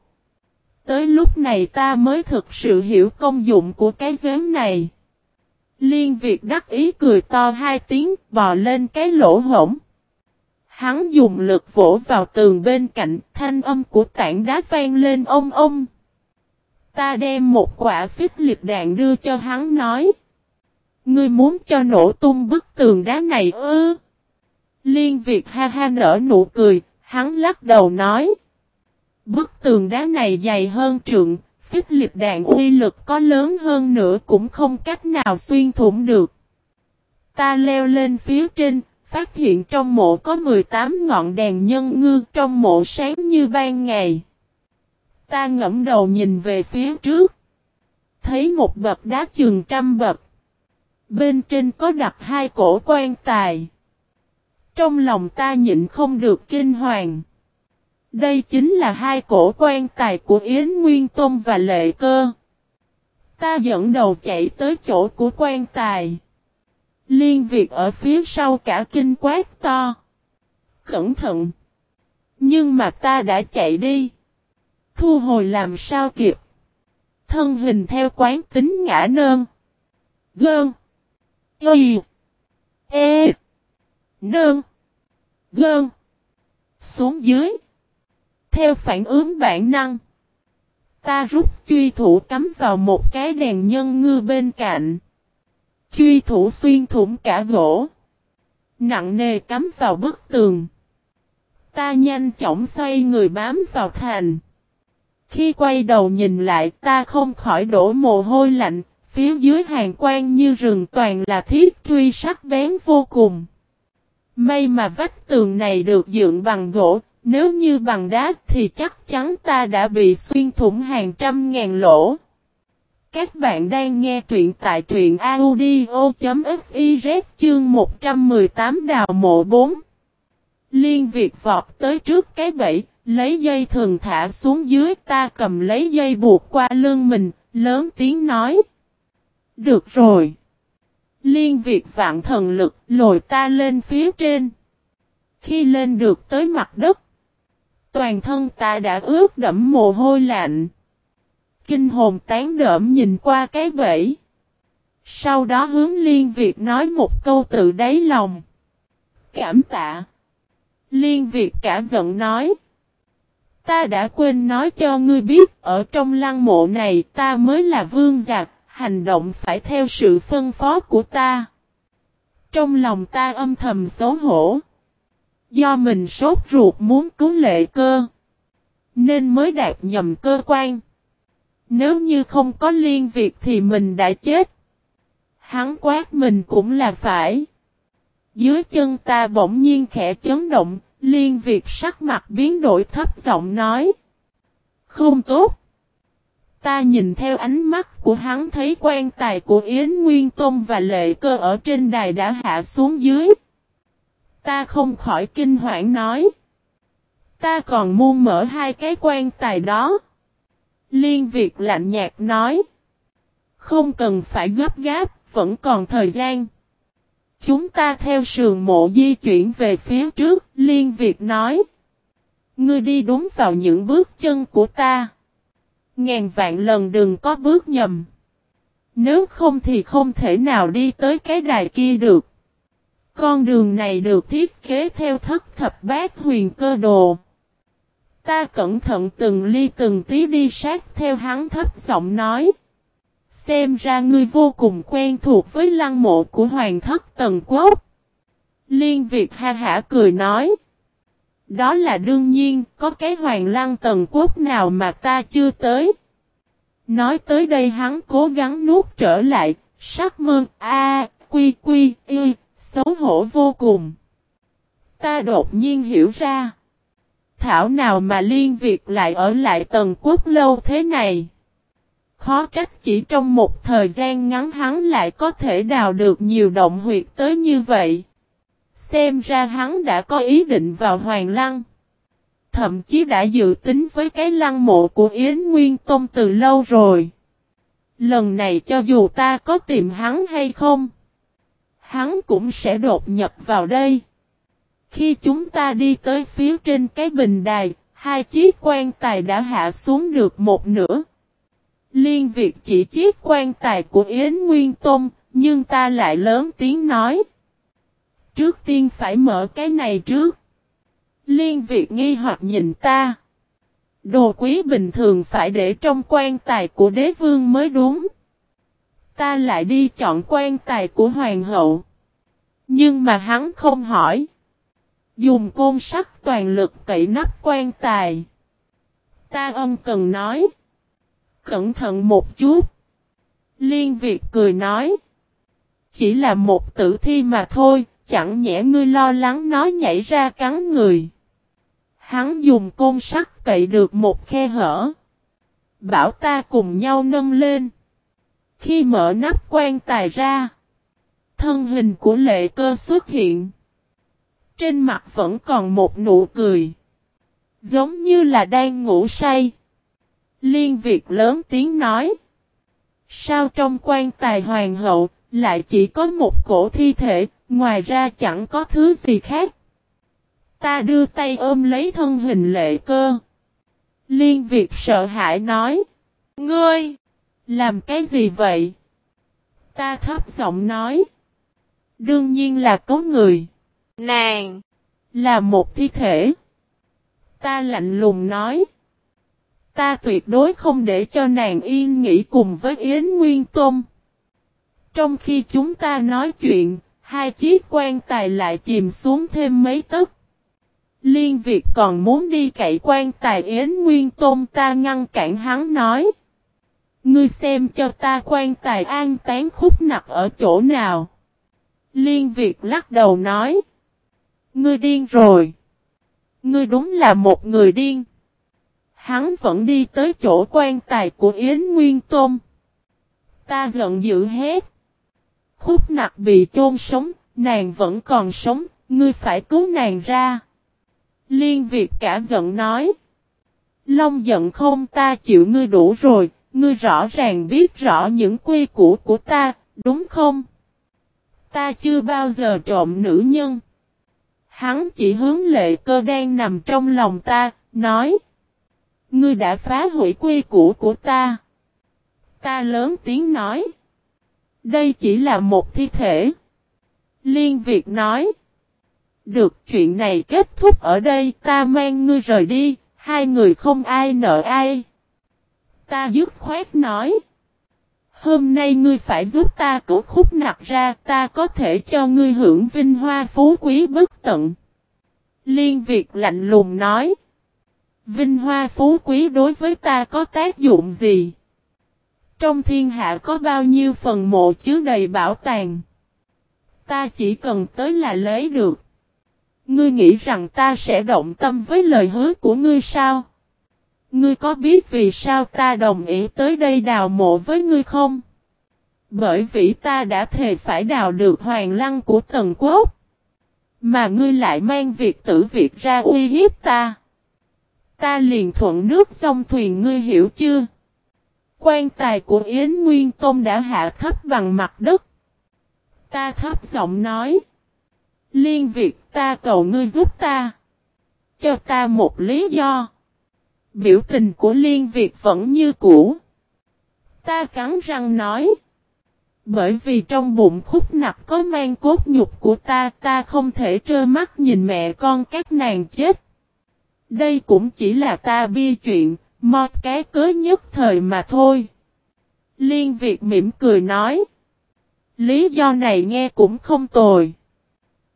Tới lúc này ta mới thực sự hiểu công dụng của cái giếng này. Liên Việt đắc ý cười to hai tiếng bò lên cái lỗ hổng. Hắn dùng lực vỗ vào tường bên cạnh, thanh âm của tảng đá vang lên ông ông. Ta đem một quả phích liệt đạn đưa cho hắn nói. Ngươi muốn cho nổ tung bức tường đá này ư? Liên Việt ha ha nở nụ cười, hắn lắc đầu nói. Bức tường đá này dày hơn trượng, phích liệt đạn uy lực có lớn hơn nữa cũng không cách nào xuyên thủng được. Ta leo lên phía trên, phát hiện trong mộ có 18 ngọn đèn nhân ngư trong mộ sáng như ban ngày. Ta ngẫm đầu nhìn về phía trước. Thấy một bậc đá chừng trăm bậc. Bên trên có đặt hai cổ quan tài. Trong lòng ta nhịn không được kinh hoàng. Đây chính là hai cổ quan tài của Yến Nguyên Tôn và Lệ Cơ. Ta dẫn đầu chạy tới chỗ của quan tài. Liên Việt ở phía sau cả kinh quát to. Cẩn thận! Nhưng mà ta đã chạy đi. Thu hồi làm sao kịp. Thân hình theo quán tính ngã nơn. Gơn. Y. E. Nơn. Gơn. Xuống dưới. Theo phản ứng bản năng. Ta rút truy thủ cắm vào một cái đèn nhân ngư bên cạnh. Truy thủ xuyên thủng cả gỗ. Nặng nề cắm vào bức tường. Ta nhanh chóng xoay người bám vào thành. Khi quay đầu nhìn lại ta không khỏi đổ mồ hôi lạnh, phía dưới hàng quan như rừng toàn là thiết truy sắc bén vô cùng. May mà vách tường này được dựng bằng gỗ, nếu như bằng đá thì chắc chắn ta đã bị xuyên thủng hàng trăm ngàn lỗ. Các bạn đang nghe truyện tại truyện audio.fiz chương 118 đào mộ 4. Liên Việt vọt tới trước cái bẫy, lấy dây thường thả xuống dưới ta cầm lấy dây buộc qua lưng mình, lớn tiếng nói. Được rồi. Liên Việt vạn thần lực lồi ta lên phía trên. Khi lên được tới mặt đất, toàn thân ta đã ướt đẫm mồ hôi lạnh. Kinh hồn tán đỡm nhìn qua cái bẫy. Sau đó hướng Liên Việt nói một câu tự đáy lòng. Cảm tạ. Liên Việt cả giận nói. Ta đã quên nói cho ngươi biết, ở trong lăng mộ này ta mới là vương giặc, hành động phải theo sự phân phó của ta. Trong lòng ta âm thầm xấu hổ. Do mình sốt ruột muốn cứu lệ cơ. Nên mới đạp nhầm cơ quan. Nếu như không có liên việc thì mình đã chết. Hắn quát mình cũng là phải. Dưới chân ta bỗng nhiên khẽ chấn động, liên Việt sắc mặt biến đổi thấp giọng nói. Không tốt. Ta nhìn theo ánh mắt của hắn thấy quan tài của Yến Nguyên Tôn và Lệ Cơ ở trên đài đã hạ xuống dưới. Ta không khỏi kinh hoảng nói. Ta còn muốn mở hai cái quan tài đó. Liên Việt lạnh nhạt nói. Không cần phải gấp gáp, vẫn còn thời gian. Chúng ta theo sườn mộ di chuyển về phía trước, Liên Việt nói. Ngươi đi đúng vào những bước chân của ta. Ngàn vạn lần đừng có bước nhầm. Nếu không thì không thể nào đi tới cái đài kia được. Con đường này được thiết kế theo thất thập bát huyền cơ đồ. Ta cẩn thận từng ly từng tí đi sát theo hắn thấp giọng nói. Xem ra ngươi vô cùng quen thuộc với lăng mộ của hoàng thất tần quốc. Liên Việt ha hả cười nói. Đó là đương nhiên, có cái hoàng lăng tần quốc nào mà ta chưa tới. Nói tới đây hắn cố gắng nuốt trở lại, sắc mơn, a quy quy, y, xấu hổ vô cùng. Ta đột nhiên hiểu ra. Thảo nào mà liên việc lại ở lại tần quốc lâu thế này. Khó trách chỉ trong một thời gian ngắn hắn lại có thể đào được nhiều động huyệt tới như vậy. Xem ra hắn đã có ý định vào Hoàng Lăng. Thậm chí đã dự tính với cái lăng mộ của Yến Nguyên Tông từ lâu rồi. Lần này cho dù ta có tìm hắn hay không, hắn cũng sẽ đột nhập vào đây. Khi chúng ta đi tới phía trên cái bình đài, hai chiếc quan tài đã hạ xuống được một nửa. Liên Việt chỉ chiếc quan tài của Yến Nguyên Tôn, nhưng ta lại lớn tiếng nói. Trước tiên phải mở cái này trước. Liên Việt nghi hoặc nhìn ta. Đồ quý bình thường phải để trong quan tài của đế vương mới đúng. Ta lại đi chọn quan tài của hoàng hậu. Nhưng mà hắn không hỏi. Dùng côn sắt toàn lực cậy nắp quan tài. Ta ân cần nói. Cẩn thận một chút. Liên Việt cười nói. Chỉ là một tử thi mà thôi, chẳng nhẽ ngươi lo lắng nó nhảy ra cắn người. Hắn dùng côn sắt cậy được một khe hở. Bảo ta cùng nhau nâng lên. Khi mở nắp quan tài ra, thân hình của lệ cơ xuất hiện. Trên mặt vẫn còn một nụ cười. Giống như là đang ngủ say. Liên Việt lớn tiếng nói. Sao trong quan tài hoàng hậu, lại chỉ có một cổ thi thể, ngoài ra chẳng có thứ gì khác. Ta đưa tay ôm lấy thân hình lệ cơ. Liên Việt sợ hãi nói. Ngươi! Làm cái gì vậy? Ta thấp giọng nói. Đương nhiên là có người. Nàng! Là một thi thể. Ta lạnh lùng nói. Ta tuyệt đối không để cho nàng yên nghỉ cùng với Yến Nguyên Tôn. Trong khi chúng ta nói chuyện, hai chiếc quan tài lại chìm xuống thêm mấy tấc. Liên Việt còn muốn đi cậy quan tài Yến Nguyên Tôn ta ngăn cản hắn nói. Ngươi xem cho ta quan tài an tán khúc nặc ở chỗ nào. Liên Việt lắc đầu nói. Ngươi điên rồi. Ngươi đúng là một người điên. Hắn vẫn đi tới chỗ quan tài của Yến Nguyên Tôn. Ta giận dữ hết. Khúc nặc bị chôn sống, nàng vẫn còn sống, ngươi phải cứu nàng ra. Liên Việt cả giận nói. Long giận không ta chịu ngươi đủ rồi, ngươi rõ ràng biết rõ những quy củ của ta, đúng không? Ta chưa bao giờ trộm nữ nhân. Hắn chỉ hướng lệ cơ đang nằm trong lòng ta, nói. Ngươi đã phá hủy quy củ của ta. Ta lớn tiếng nói. Đây chỉ là một thi thể. Liên Việt nói. Được chuyện này kết thúc ở đây ta mang ngươi rời đi, hai người không ai nợ ai. Ta dứt khoát nói. Hôm nay ngươi phải giúp ta cổ khúc nặc ra, ta có thể cho ngươi hưởng vinh hoa phú quý bất tận. Liên Việt lạnh lùng nói. Vinh hoa phú quý đối với ta có tác dụng gì? Trong thiên hạ có bao nhiêu phần mộ chứa đầy bảo tàng? Ta chỉ cần tới là lấy được. Ngươi nghĩ rằng ta sẽ động tâm với lời hứa của ngươi sao? Ngươi có biết vì sao ta đồng ý tới đây đào mộ với ngươi không? Bởi vì ta đã thề phải đào được hoàng lăng của tần quốc. Mà ngươi lại mang việc tử việc ra uy hiếp ta. Ta liền thuận nước sông thuyền ngươi hiểu chưa? Quan tài của Yến Nguyên Tôn đã hạ thấp bằng mặt đất. Ta thấp giọng nói. Liên Việt ta cầu ngươi giúp ta. Cho ta một lý do. Biểu tình của Liên Việt vẫn như cũ. Ta cắn răng nói. Bởi vì trong bụng khúc nặc có mang cốt nhục của ta, ta không thể trơ mắt nhìn mẹ con các nàng chết. Đây cũng chỉ là ta bia chuyện, một cái cớ nhất thời mà thôi. Liên Việt mỉm cười nói. Lý do này nghe cũng không tồi.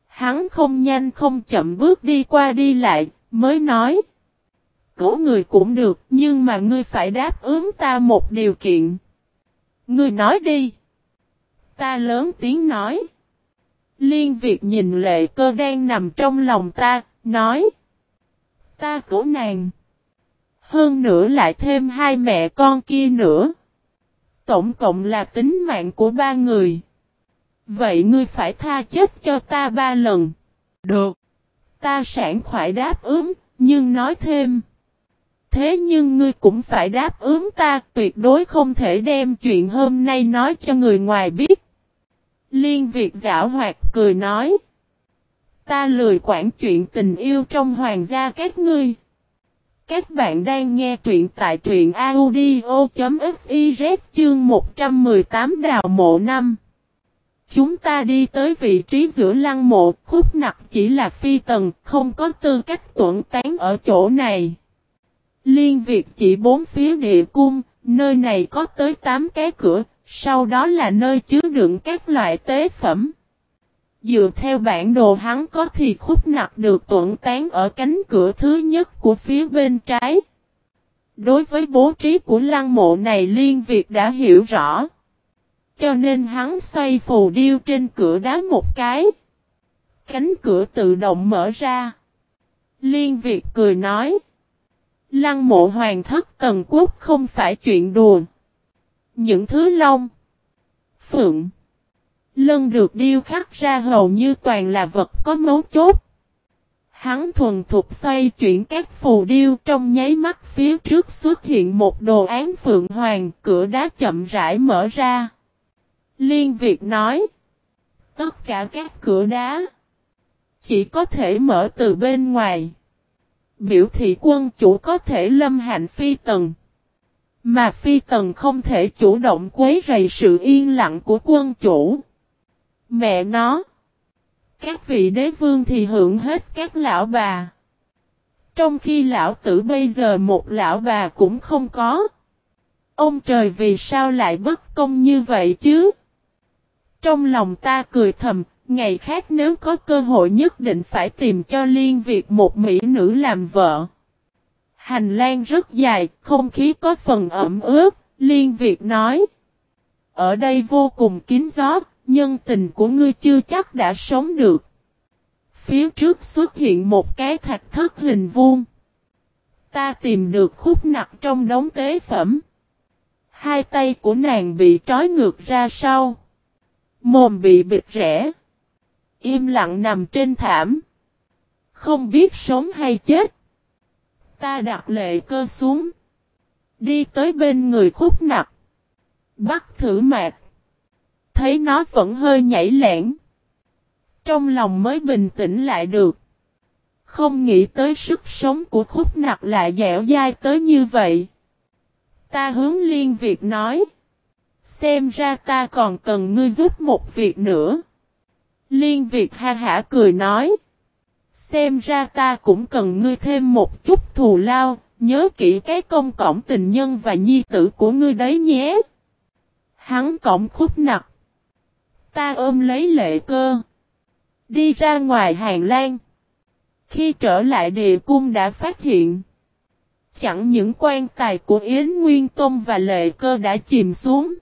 Hắn không nhanh không chậm bước đi qua đi lại, mới nói. Cổ người cũng được, nhưng mà ngươi phải đáp ứng ta một điều kiện. Ngươi nói đi. Ta lớn tiếng nói. Liên Việt nhìn lệ cơ đang nằm trong lòng ta, nói. Ta cổ nàng. Hơn nữa lại thêm hai mẹ con kia nữa. Tổng cộng là tính mạng của ba người. Vậy ngươi phải tha chết cho ta ba lần. Được. Ta sẵn khoải đáp ứng, nhưng nói thêm. Thế nhưng ngươi cũng phải đáp ứng ta tuyệt đối không thể đem chuyện hôm nay nói cho người ngoài biết. Liên Việt giả hoạt cười nói. Ta lười quản chuyện tình yêu trong hoàng gia các ngươi. Các bạn đang nghe truyện tại truyện audio.fiz chương 118 đào mộ năm. Chúng ta đi tới vị trí giữa lăng mộ, khúc nặc chỉ là phi tần, không có tư cách tuẩn tán ở chỗ này. Liên Việt chỉ bốn phía địa cung, nơi này có tới 8 cái cửa, sau đó là nơi chứa đựng các loại tế phẩm. Dựa theo bản đồ hắn có thì khúc nặc được tuẩn tán ở cánh cửa thứ nhất của phía bên trái. Đối với bố trí của lăng mộ này Liên Việt đã hiểu rõ. Cho nên hắn xoay phù điêu trên cửa đá một cái. Cánh cửa tự động mở ra. Liên Việt cười nói. Lăng mộ hoàng thất tần quốc không phải chuyện đùa. Những thứ long. Phượng. Lân được điêu khắc ra hầu như toàn là vật có mấu chốt. Hắn thuần thục xoay chuyển các phù điêu trong nháy mắt phía trước xuất hiện một đồ án phượng hoàng, cửa đá chậm rãi mở ra. Liên Việt nói, tất cả các cửa đá chỉ có thể mở từ bên ngoài. Biểu thị quân chủ có thể lâm hạnh phi tần. Mà phi tần không thể chủ động quấy rầy sự yên lặng của quân chủ. Mẹ nó. Các vị đế vương thì hưởng hết các lão bà. Trong khi lão tử bây giờ một lão bà cũng không có. Ông trời vì sao lại bất công như vậy chứ? Trong lòng ta cười thầm, ngày khác nếu có cơ hội nhất định phải tìm cho Liên Việt một mỹ nữ làm vợ. Hành lang rất dài, không khí có phần ẩm ướt, Liên Việt nói. Ở đây vô cùng kín gió, nhân tình của ngươi chưa chắc đã sống được. Phía trước xuất hiện một cái thạch thất hình vuông. Ta tìm được khúc nặc trong đống tế phẩm. Hai tay của nàng bị trói ngược ra sau. Mồm bị bịt rẽ. Im lặng nằm trên thảm. Không biết sống hay chết. Ta đặt lệ cơ xuống. Đi tới bên người khúc nặc. Bắt thử mạc. Thấy nó vẫn hơi nhảy lẻn. Trong lòng mới bình tĩnh lại được. Không nghĩ tới sức sống của khúc nặc lại dẻo dai tới như vậy. Ta hướng liên việc nói. Xem ra ta còn cần ngươi giúp một việc nữa. Liên Việt ha hả cười nói. Xem ra ta cũng cần ngươi thêm một chút thù lao, nhớ kỹ cái công cổng tình nhân và nhi tử của ngươi đấy nhé. Hắn cổng khúc nặc. Ta ôm lấy lệ cơ. Đi ra ngoài hàng lan. Khi trở lại địa cung đã phát hiện. Chẳng những quan tài của Yến Nguyên Tông và lệ cơ đã chìm xuống.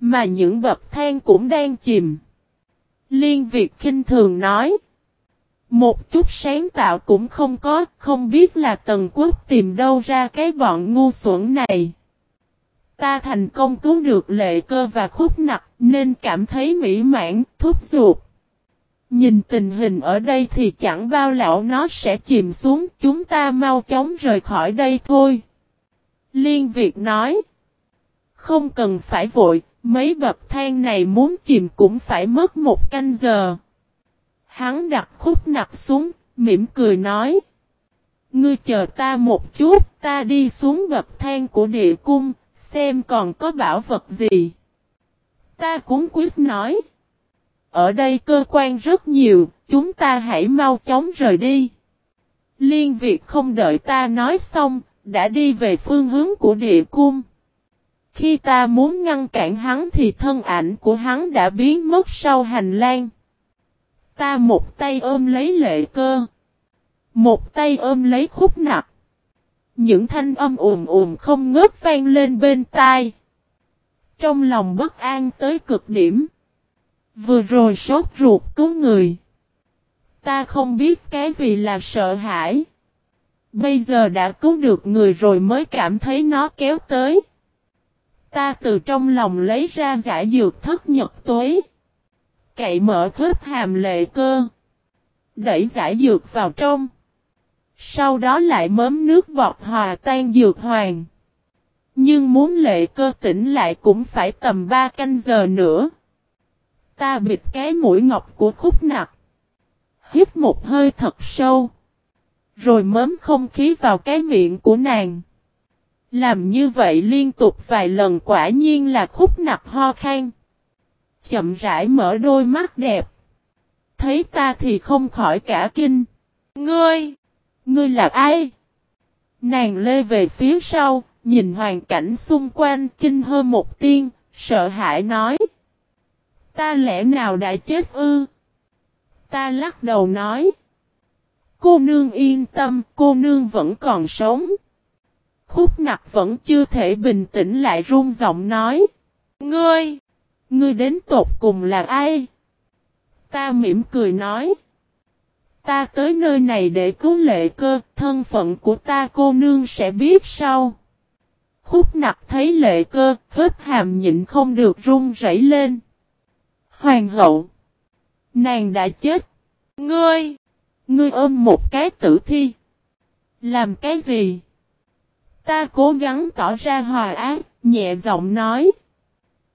Mà những bậc thang cũng đang chìm. Liên Việt kinh thường nói. Một chút sáng tạo cũng không có, không biết là Tần Quốc tìm đâu ra cái bọn ngu xuẩn này. Ta thành công cứu được lệ cơ và khúc nặc nên cảm thấy mỹ mãn, thúc giục. Nhìn tình hình ở đây thì chẳng bao lão nó sẽ chìm xuống, chúng ta mau chóng rời khỏi đây thôi. Liên Việt nói. Không cần phải vội, Mấy bậc thang này muốn chìm cũng phải mất một canh giờ. Hắn đặt khúc nặc xuống, mỉm cười nói. Ngươi chờ ta một chút, ta đi xuống bậc thang của địa cung, xem còn có bảo vật gì. Ta cũng quyết nói. Ở đây cơ quan rất nhiều, chúng ta hãy mau chóng rời đi. Liên Việt không đợi ta nói xong, đã đi về phương hướng của địa cung. Khi ta muốn ngăn cản hắn thì thân ảnh của hắn đã biến mất sau hành lang. Ta một tay ôm lấy lệ cơ. Một tay ôm lấy khúc nặc. Những thanh âm ùm ùm không ngớt vang lên bên tai. Trong lòng bất an tới cực điểm. Vừa rồi sốt ruột cứu người. Ta không biết cái vì là sợ hãi. Bây giờ đã cứu được người rồi mới cảm thấy nó kéo tới. Ta từ trong lòng lấy ra giải dược thất nhật tối. Cậy mở khớp hàm lệ cơ. Đẩy giải dược vào trong. Sau đó lại mớm nước bọt hòa tan dược hoàng. Nhưng muốn lệ cơ tỉnh lại cũng phải tầm 3 canh giờ nữa. Ta bịt cái mũi ngọc của khúc nặc. Hít một hơi thật sâu. Rồi mớm không khí vào cái miệng của nàng. Làm như vậy liên tục vài lần quả nhiên là khúc nặc ho khan. Chậm rãi mở đôi mắt đẹp. Thấy ta thì không khỏi cả kinh. Ngươi! Ngươi là ai? Nàng lê về phía sau, nhìn hoàn cảnh xung quanh kinh hơ một tiên, sợ hãi nói. Ta lẽ nào đã chết ư? Ta lắc đầu nói. Cô nương yên tâm, cô nương vẫn còn sống. Khúc nặc vẫn chưa thể bình tĩnh lại run giọng nói. Ngươi! Ngươi đến tột cùng là ai? Ta mỉm cười nói. Ta tới nơi này để cứu lệ cơ, thân phận của ta cô nương sẽ biết sau. Khúc nặc thấy lệ cơ, khớp hàm nhịn không được run rẩy lên. Hoàng hậu! Nàng đã chết! Ngươi! Ngươi ôm một cái tử thi. Làm cái gì? Ta cố gắng tỏ ra hòa ác, nhẹ giọng nói.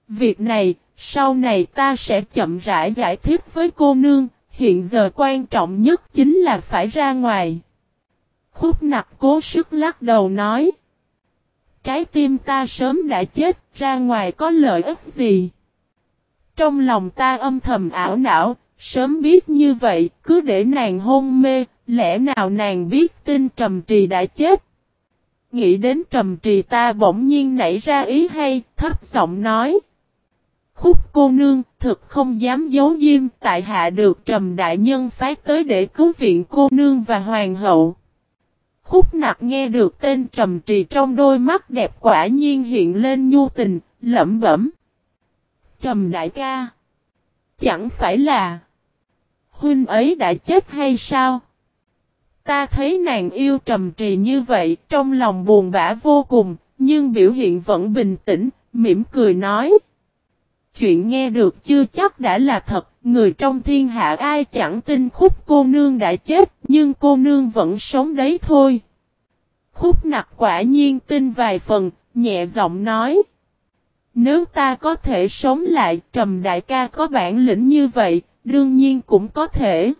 Việc này, sau này ta sẽ chậm rãi giải thích với cô nương, hiện giờ quan trọng nhất chính là phải ra ngoài. Khúc nặc cố sức lắc đầu nói. Trái tim ta sớm đã chết, ra ngoài có lợi ích gì? Trong lòng ta âm thầm ảo não, sớm biết như vậy, cứ để nàng hôn mê, lẽ nào nàng biết tin trầm trì đã chết? Nghĩ đến trầm trì ta bỗng nhiên nảy ra ý hay, thấp giọng nói. Khúc cô nương, thực không dám giấu diêm, tại hạ được trầm đại nhân phái tới để cứu viện cô nương và hoàng hậu. Khúc nặc nghe được tên trầm trì trong đôi mắt đẹp quả nhiên hiện lên nhu tình, lẩm bẩm. Trầm đại ca. Chẳng phải là. Huynh ấy đã chết hay sao? Ta thấy nàng yêu trầm trì như vậy, trong lòng buồn bã vô cùng, nhưng biểu hiện vẫn bình tĩnh, mỉm cười nói. Chuyện nghe được chưa chắc đã là thật, người trong thiên hạ ai chẳng tin khúc cô nương đã chết, nhưng cô nương vẫn sống đấy thôi. Khúc nặc quả nhiên tin vài phần, nhẹ giọng nói. Nếu ta có thể sống lại, trầm đại ca có bản lĩnh như vậy, đương nhiên cũng có thể.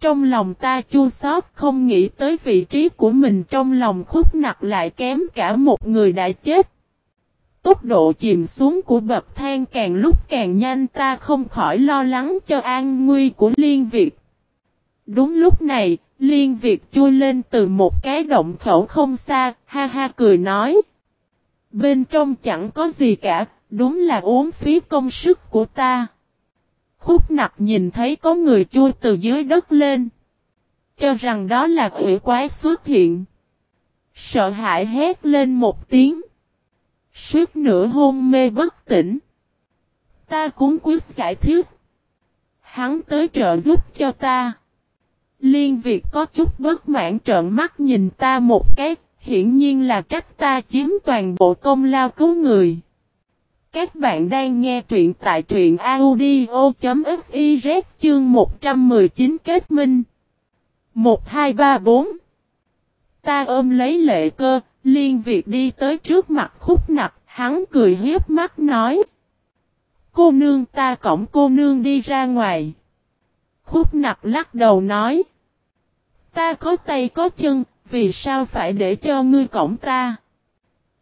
Trong lòng ta chua xót không nghĩ tới vị trí của mình trong lòng khúc nặc lại kém cả một người đã chết. Tốc độ chìm xuống của bậc thang càng lúc càng nhanh ta không khỏi lo lắng cho an nguy của Liên Việt. Đúng lúc này, Liên Việt chui lên từ một cái động khẩu không xa, ha ha cười nói. Bên trong chẳng có gì cả, đúng là uống phí công sức của ta. Khúc nặc nhìn thấy có người chui từ dưới đất lên. Cho rằng đó là quỷ quái xuất hiện. Sợ hãi hét lên một tiếng. Suốt nửa hôn mê bất tỉnh. Ta cũng quyết giải thích. Hắn tới trợ giúp cho ta. Liên Việt có chút bất mãn trợn mắt nhìn ta một cái, hiển nhiên là trách ta chiếm toàn bộ công lao cứu người. Các bạn đang nghe truyện tại truyện audio.fiz chương 119 kết minh. 1, 2, 3, 4 Ta ôm lấy lệ cơ, liên Việt đi tới trước mặt khúc nặc, hắn cười hiếp mắt nói. Cô nương ta cổng cô nương đi ra ngoài. Khúc nặc lắc đầu nói. Ta có tay có chân, vì sao phải để cho ngươi cổng ta?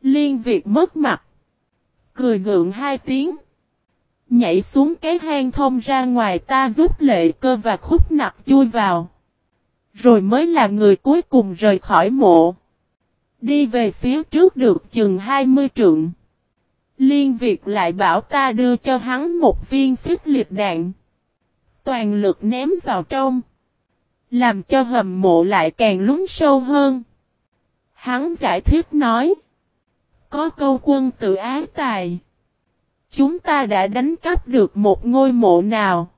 Liên Việt mất mặt. Cười gượng hai tiếng. Nhảy xuống cái hang thông ra ngoài ta giúp lệ cơ và khúc nặc chui vào. Rồi mới là người cuối cùng rời khỏi mộ. Đi về phía trước được chừng 20 trượng. Liên Việt lại bảo ta đưa cho hắn một viên phích liệt đạn. Toàn lực ném vào trong. Làm cho hầm mộ lại càng lún sâu hơn. Hắn giải thích nói. Có câu quân tự ái tài. Chúng ta đã đánh cắp được một ngôi mộ nào.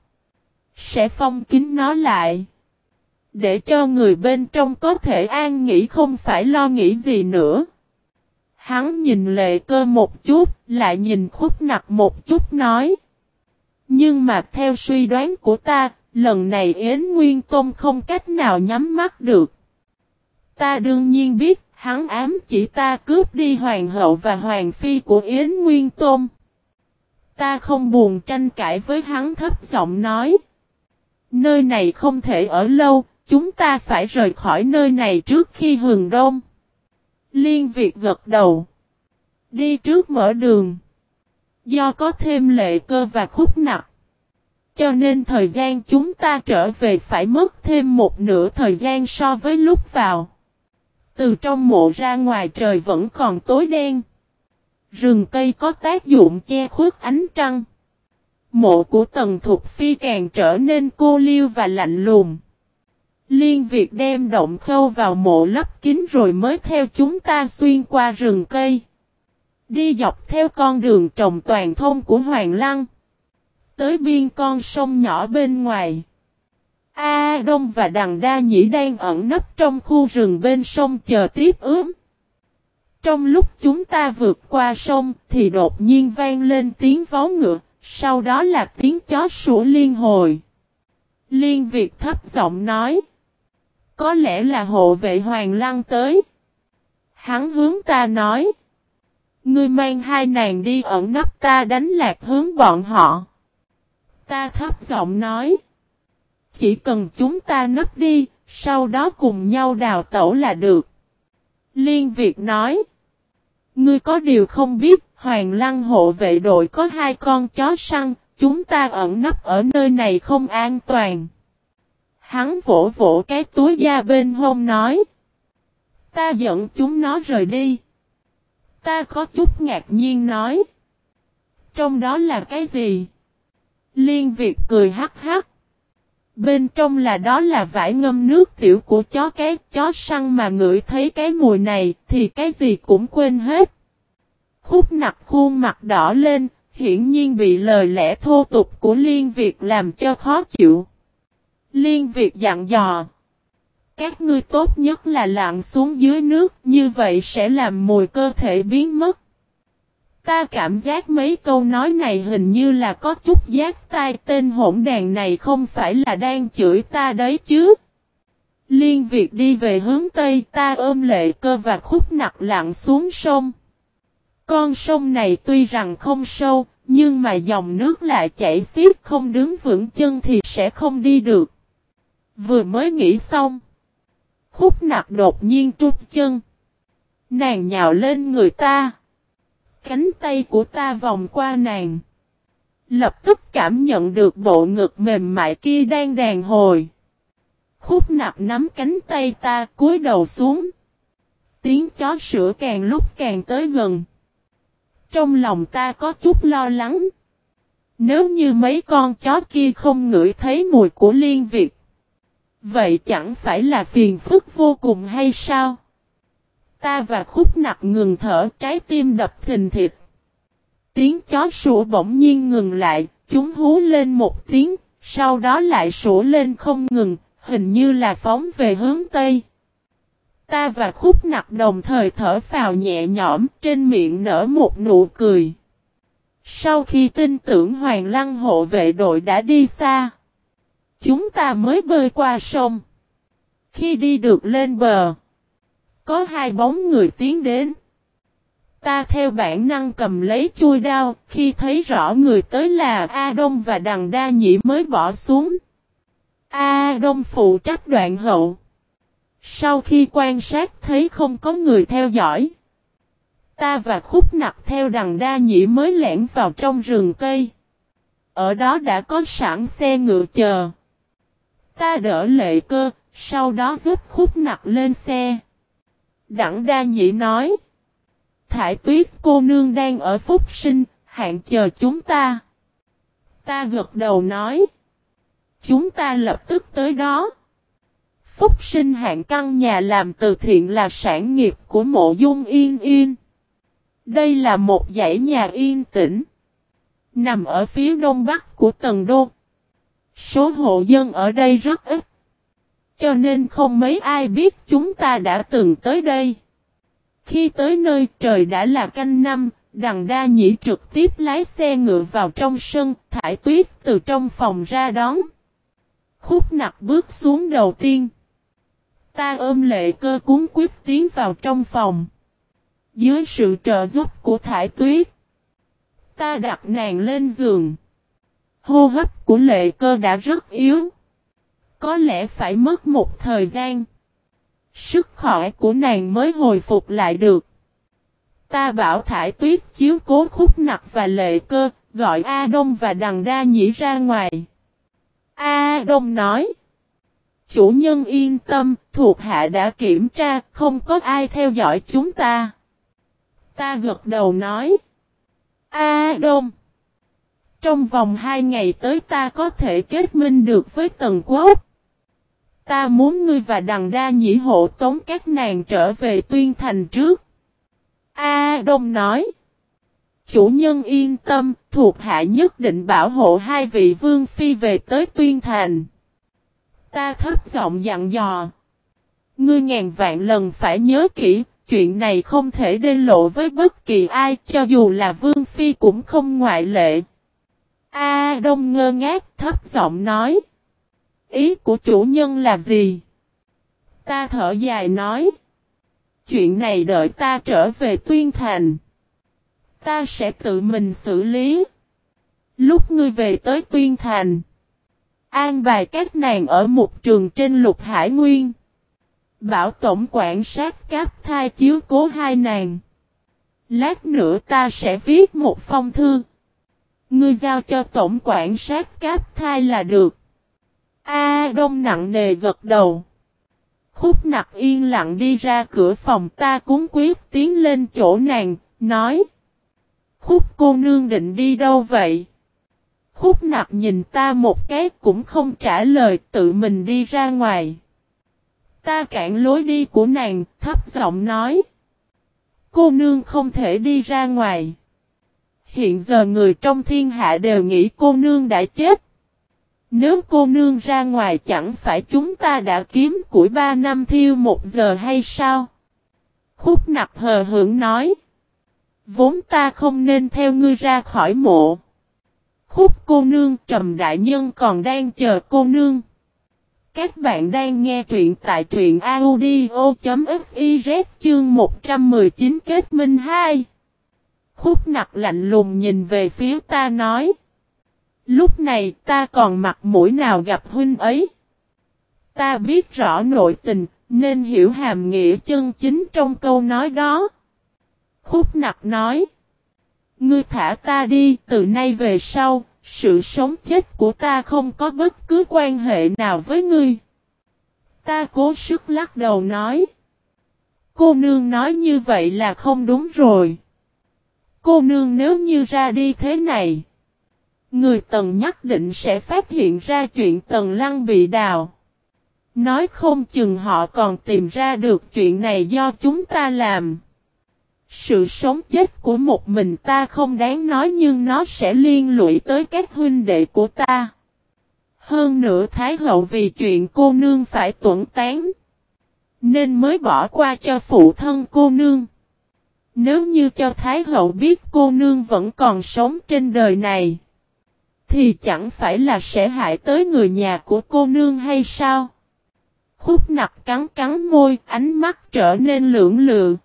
Sẽ phong kín nó lại. Để cho người bên trong có thể an nghĩ không phải lo nghĩ gì nữa. Hắn nhìn lệ cơ một chút, lại nhìn khúc nặc một chút nói. Nhưng mà theo suy đoán của ta, lần này Yến Nguyên Tôn không cách nào nhắm mắt được. Ta đương nhiên biết, hắn ám chỉ ta cướp đi hoàng hậu và hoàng phi của Yến Nguyên Tôn. Ta không buồn tranh cãi với hắn thấp giọng nói. Nơi này không thể ở lâu, chúng ta phải rời khỏi nơi này trước khi hừng đông. Liên Việt gật đầu. Đi trước mở đường. Do có thêm lệ cơ và khúc nặng. Cho nên thời gian chúng ta trở về phải mất thêm một nửa thời gian so với lúc vào. Từ trong mộ ra ngoài trời vẫn còn tối đen. Rừng cây có tác dụng che khuất ánh trăng. Mộ của Tần Thục Phi càng trở nên cô liêu và lạnh lùng. Liên Việt đem động khâu vào mộ lấp kín rồi mới theo chúng ta xuyên qua rừng cây. Đi dọc theo con đường trồng toàn thông của Hoàng Lăng. Tới biên con sông nhỏ bên ngoài. A Đông và Đằng Đa Nhĩ đang ẩn nấp trong khu rừng bên sông chờ tiếp ướm. Trong lúc chúng ta vượt qua sông thì đột nhiên vang lên tiếng vó ngựa, sau đó là tiếng chó sủa liên hồi. Liên Việt thấp giọng nói. Có lẽ là hộ vệ Hoàng Lăng tới. Hắn hướng ta nói. Ngươi mang hai nàng đi ẩn nấp ta đánh lạc hướng bọn họ. Ta thấp giọng nói. Chỉ cần chúng ta nấp đi, sau đó cùng nhau đào tẩu là được. Liên Việt nói. Ngươi có điều không biết, Hoàng Lăng hộ vệ đội có hai con chó săn, chúng ta ẩn nấp ở nơi này không an toàn. Hắn vỗ vỗ cái túi da bên hông nói. Ta dẫn chúng nó rời đi. Ta có chút ngạc nhiên nói. Trong đó là cái gì? Liên Việt cười hắc hắc. Bên trong là đó là vải ngâm nước tiểu của chó cái chó săn mà ngửi thấy cái mùi này thì cái gì cũng quên hết. Khúc nặc khuôn mặt đỏ lên, hiển nhiên bị lời lẽ thô tục của Liên Việt làm cho khó chịu. Liên Việt dặn dò. Các ngươi tốt nhất là lặn xuống dưới nước, như vậy sẽ làm mùi cơ thể biến mất. Ta cảm giác mấy câu nói này hình như là có chút giác tai tên hỗn đàn này không phải là đang chửi ta đấy chứ. Liên Việt đi về hướng Tây ta ôm lệ cơ và khúc nặc lặn xuống sông. Con sông này tuy rằng không sâu, nhưng mà dòng nước lại chảy xiết không đứng vững chân thì sẽ không đi được. Vừa mới nghĩ xong. Khúc nặc đột nhiên trút chân. Nàng nhào lên người ta. Cánh tay của ta vòng qua nàng. Lập tức cảm nhận được bộ ngực mềm mại kia đang đàn hồi. Khúc nặc nắm cánh tay ta cúi đầu xuống. Tiếng chó sữa càng lúc càng tới gần. Trong lòng ta có chút lo lắng. Nếu như mấy con chó kia không ngửi thấy mùi của liên việt. Vậy chẳng phải là phiền phức vô cùng hay sao? Ta và khúc nặc ngừng thở trái tim đập thình thịt. Tiếng chó sủa bỗng nhiên ngừng lại, chúng hú lên một tiếng, sau đó lại sủa lên không ngừng, hình như là phóng về hướng Tây. Ta và khúc nặc đồng thời thở phào nhẹ nhõm trên miệng nở một nụ cười. Sau khi tin tưởng Hoàng Lăng hộ vệ đội đã đi xa, chúng ta mới bơi qua sông. Khi đi được lên bờ, có hai bóng người tiến đến. Ta theo bản năng cầm lấy chui đao, khi thấy rõ người tới là A Đông và Đằng Đa Nhĩ mới bỏ xuống. A Đông phụ trách đoạn hậu. Sau khi quan sát thấy không có người theo dõi. Ta và khúc nặc theo đằng đa nhĩ mới lẻn vào trong rừng cây. Ở đó đã có sẵn xe ngựa chờ. Ta đỡ lệ cơ, sau đó giúp khúc nặc lên xe. Đặng đa nhị nói. Thải tuyết cô nương đang ở phúc sinh, hạn chờ chúng ta. Ta gật đầu nói. Chúng ta lập tức tới đó. Phúc sinh hạng căn nhà làm từ thiện là sản nghiệp của mộ dung yên yên. Đây là một dãy nhà yên tĩnh. Nằm ở phía đông bắc của Tần Đô. Số hộ dân ở đây rất ít. Cho nên không mấy ai biết chúng ta đã từng tới đây. Khi tới nơi trời đã là canh năm, đằng đa nhĩ trực tiếp lái xe ngựa vào trong sân, thải tuyết từ trong phòng ra đón. Khúc nặc bước xuống đầu tiên. Ta ôm lệ cơ cuốn quyết tiến vào trong phòng. Dưới sự trợ giúp của thải tuyết. Ta đặt nàng lên giường. Hô hấp của lệ cơ đã rất yếu. Có lẽ phải mất một thời gian. Sức khỏe của nàng mới hồi phục lại được. Ta bảo thải tuyết chiếu cố khúc nặc và lệ cơ, gọi A Đông và Đằng Đa Nhĩ ra ngoài. A Đông nói. Chủ nhân yên tâm, thuộc hạ đã kiểm tra, không có ai theo dõi chúng ta. Ta gật đầu nói. A Đông. Trong vòng hai ngày tới ta có thể kết minh được với Tần Quốc. Ta muốn ngươi và đằng đa nhĩ hộ tống các nàng trở về tuyên thành trước. A Đông nói. Chủ nhân yên tâm, thuộc hạ nhất định bảo hộ hai vị vương phi về tới tuyên thành. Ta thấp giọng dặn dò. Ngươi ngàn vạn lần phải nhớ kỹ, chuyện này không thể đê lộ với bất kỳ ai, cho dù là vương phi cũng không ngoại lệ. A Đông ngơ ngác, thấp giọng nói. Ý của chủ nhân là gì? Ta thở dài nói. Chuyện này đợi ta trở về tuyên thành. Ta sẽ tự mình xử lý. Lúc ngươi về tới tuyên thành. An bài các nàng ở một trường trên lục hải nguyên. Bảo tổng quản sát cáp thai chiếu cố hai nàng. Lát nữa ta sẽ viết một phong thư. Ngươi giao cho tổng quản sát cáp thai là được. A đông nặng nề gật đầu. Khúc nặc yên lặng đi ra cửa phòng ta cúng quyết tiến lên chỗ nàng, nói. Khúc cô nương định đi đâu vậy? Khúc nặc nhìn ta một cái cũng không trả lời tự mình đi ra ngoài. Ta cản lối đi của nàng, thấp giọng nói. Cô nương không thể đi ra ngoài. Hiện giờ người trong thiên hạ đều nghĩ cô nương đã chết. Nếu cô nương ra ngoài chẳng phải chúng ta đã kiếm củi ba năm thiêu một giờ hay sao? Khúc nặc hờ hưởng nói. Vốn ta không nên theo ngươi ra khỏi mộ. Khúc cô nương trầm đại nhân còn đang chờ cô nương. Các bạn đang nghe truyện tại truyện audio.fiz chương 119 kết minh 2. Khúc nặc lạnh lùng nhìn về phía ta nói. Lúc này ta còn mặt mũi nào gặp huynh ấy. Ta biết rõ nội tình, nên hiểu hàm nghĩa chân chính trong câu nói đó. Khúc nặc nói. Ngươi thả ta đi, từ nay về sau, sự sống chết của ta không có bất cứ quan hệ nào với ngươi. Ta cố sức lắc đầu nói. Cô nương nói như vậy là không đúng rồi. Cô nương nếu như ra đi thế này. Người tần nhất định sẽ phát hiện ra chuyện tần lăng bị đào. Nói không chừng họ còn tìm ra được chuyện này do chúng ta làm. Sự sống chết của một mình ta không đáng nói nhưng nó sẽ liên lụy tới các huynh đệ của ta. Hơn nữa Thái hậu vì chuyện cô nương phải tuẩn tán. Nên mới bỏ qua cho phụ thân cô nương. Nếu như cho Thái hậu biết cô nương vẫn còn sống trên đời này. Thì chẳng phải là sẽ hại tới người nhà của cô nương hay sao? Khúc nặc cắn cắn môi, ánh mắt trở nên lưỡng lự.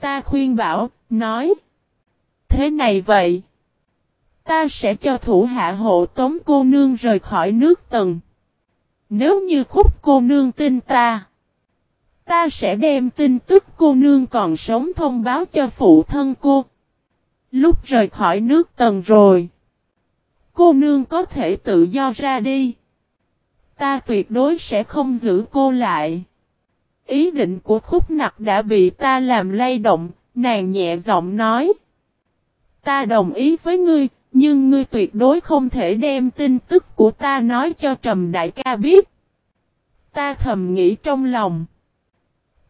Ta khuyên bảo, nói. Thế này vậy. Ta sẽ cho thủ hạ hộ tống cô nương rời khỏi nước tầng. Nếu như khúc cô nương tin ta. Ta sẽ đem tin tức cô nương còn sống thông báo cho phụ thân cô. Lúc rời khỏi nước tầng rồi. Cô nương có thể tự do ra đi. Ta tuyệt đối sẽ không giữ cô lại. Ý định của khúc nặc đã bị ta làm lay động, nàng nhẹ giọng nói. Ta đồng ý với ngươi, nhưng ngươi tuyệt đối không thể đem tin tức của ta nói cho Trầm Đại ca biết. Ta thầm nghĩ trong lòng.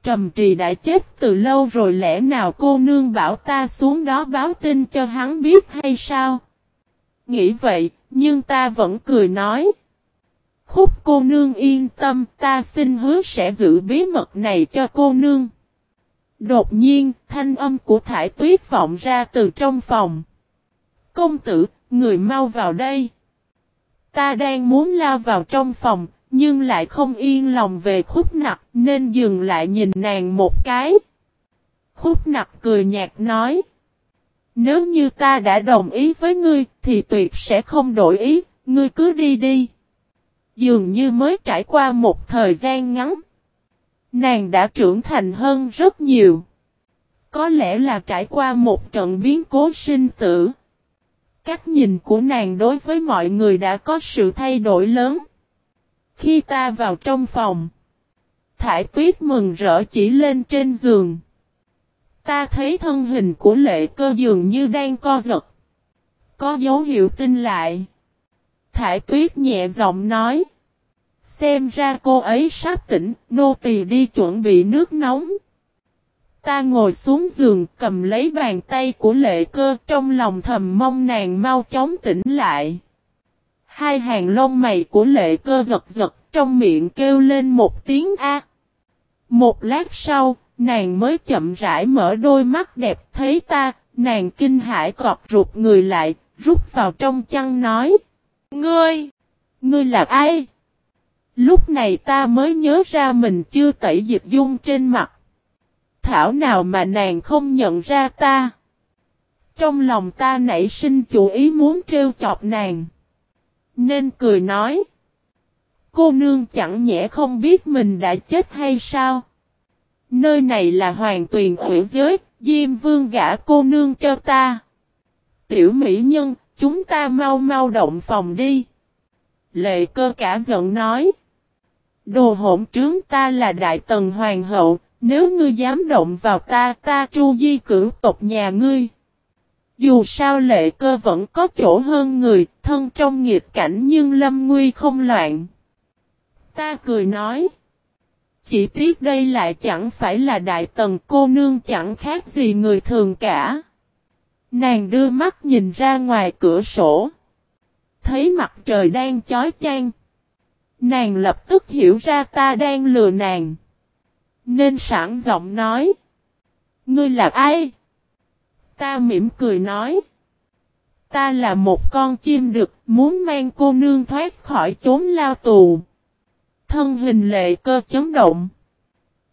Trầm Trì đã chết từ lâu rồi lẽ nào cô nương bảo ta xuống đó báo tin cho hắn biết hay sao? Nghĩ vậy, nhưng ta vẫn cười nói. Khúc cô nương yên tâm, ta xin hứa sẽ giữ bí mật này cho cô nương. Đột nhiên, thanh âm của thải tuyết vọng ra từ trong phòng. Công tử, người mau vào đây. Ta đang muốn lao vào trong phòng, nhưng lại không yên lòng về khúc nặc nên dừng lại nhìn nàng một cái. Khúc nặc cười nhạt nói. Nếu như ta đã đồng ý với ngươi thì tuyệt sẽ không đổi ý, ngươi cứ đi đi. Dường như mới trải qua một thời gian ngắn. Nàng đã trưởng thành hơn rất nhiều. Có lẽ là trải qua một trận biến cố sinh tử. Cách nhìn của nàng đối với mọi người đã có sự thay đổi lớn. Khi ta vào trong phòng, Thải tuyết mừng rỡ chỉ lên trên giường. Ta thấy thân hình của lệ cơ dường như đang co giật. Có dấu hiệu tin lại. Thải tuyết nhẹ giọng nói. Xem ra cô ấy sắp tỉnh, nô tỳ đi chuẩn bị nước nóng. Ta ngồi xuống giường cầm lấy bàn tay của lệ cơ trong lòng thầm mong nàng mau chóng tỉnh lại. Hai hàng lông mày của lệ cơ giật giật trong miệng kêu lên một tiếng A. Một lát sau, nàng mới chậm rãi mở đôi mắt đẹp thấy ta, nàng kinh hãi cọp rụt người lại, rút vào trong chăn nói. Ngươi! Ngươi là ai? Lúc này ta mới nhớ ra mình chưa tẩy dịch dung trên mặt. Thảo nào mà nàng không nhận ra ta. Trong lòng ta nảy sinh chủ ý muốn trêu chọc nàng. Nên cười nói. Cô nương chẳng nhẽ không biết mình đã chết hay sao? Nơi này là hoàng tuyền ủy giới, Diêm vương gả cô nương cho ta. Tiểu mỹ nhân, chúng ta mau mau động phòng đi. Lệ cơ cả giận nói. Đồ hỗn trướng ta là đại tần hoàng hậu, nếu ngươi dám động vào ta, ta tru di cử tộc nhà ngươi. Dù sao lệ cơ vẫn có chỗ hơn người, thân trong nghịch cảnh nhưng lâm nguy không loạn. Ta cười nói. Chỉ tiếc đây lại chẳng phải là đại tần cô nương chẳng khác gì người thường cả. Nàng đưa mắt nhìn ra ngoài cửa sổ. Thấy mặt trời đang chói chang. Nàng lập tức hiểu ra ta đang lừa nàng. Nên sẵn giọng nói. Ngươi là ai? Ta mỉm cười nói. Ta là một con chim đực muốn mang cô nương thoát khỏi chốn lao tù. Thân hình lệ cơ chấn động.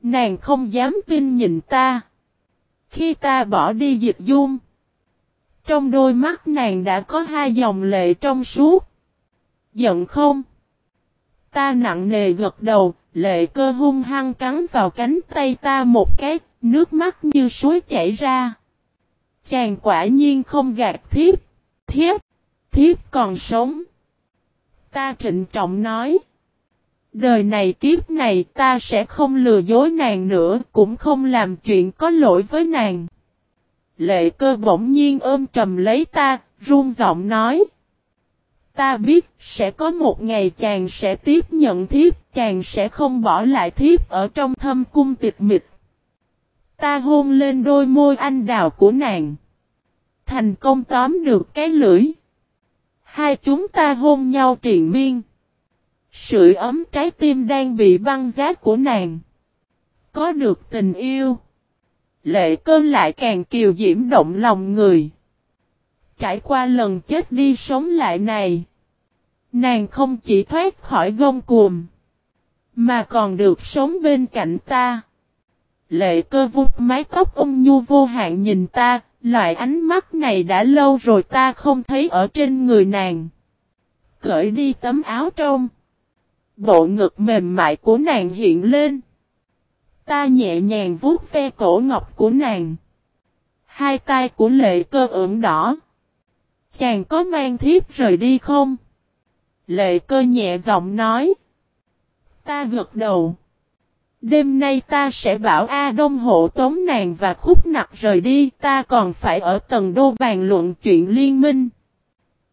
Nàng không dám tin nhìn ta. Khi ta bỏ đi dịch dung. Trong đôi mắt nàng đã có hai dòng lệ trong suốt. Giận không? Ta nặng nề gật đầu, lệ cơ hung hăng cắn vào cánh tay ta một cái, nước mắt như suối chảy ra. Chàng quả nhiên không gạt thiếp. Thiếp, thiếp còn sống. Ta trịnh trọng nói. Đời này kiếp này ta sẽ không lừa dối nàng nữa, cũng không làm chuyện có lỗi với nàng. Lệ cơ bỗng nhiên ôm trầm lấy ta, run giọng nói. Ta biết, sẽ có một ngày chàng sẽ tiếp nhận thiếp, chàng sẽ không bỏ lại thiếp ở trong thâm cung tịch mịch. Ta hôn lên đôi môi anh đào của nàng. Thành công tóm được cái lưỡi. Hai chúng ta hôn nhau triền miên. Sưởi ấm trái tim đang bị băng giá của nàng. Có được tình yêu. Lệ cơn lại càng kiều diễm động lòng người. Trải qua lần chết đi sống lại này. Nàng không chỉ thoát khỏi gông cuồng. Mà còn được sống bên cạnh ta. Lệ cơ vút mái tóc ung nhu vô hạn nhìn ta. Loại ánh mắt này đã lâu rồi ta không thấy ở trên người nàng. Cởi đi tấm áo trong. Bộ ngực mềm mại của nàng hiện lên. Ta nhẹ nhàng vuốt ve cổ ngọc của nàng. Hai tay của lệ cơ ửng đỏ. Chàng có mang thiếp rời đi không? Lệ cơ nhẹ giọng nói. Ta gật đầu. Đêm nay ta sẽ bảo A Đông hộ tống nàng và khúc nặc rời đi. Ta còn phải ở tầng đô bàn luận chuyện liên minh.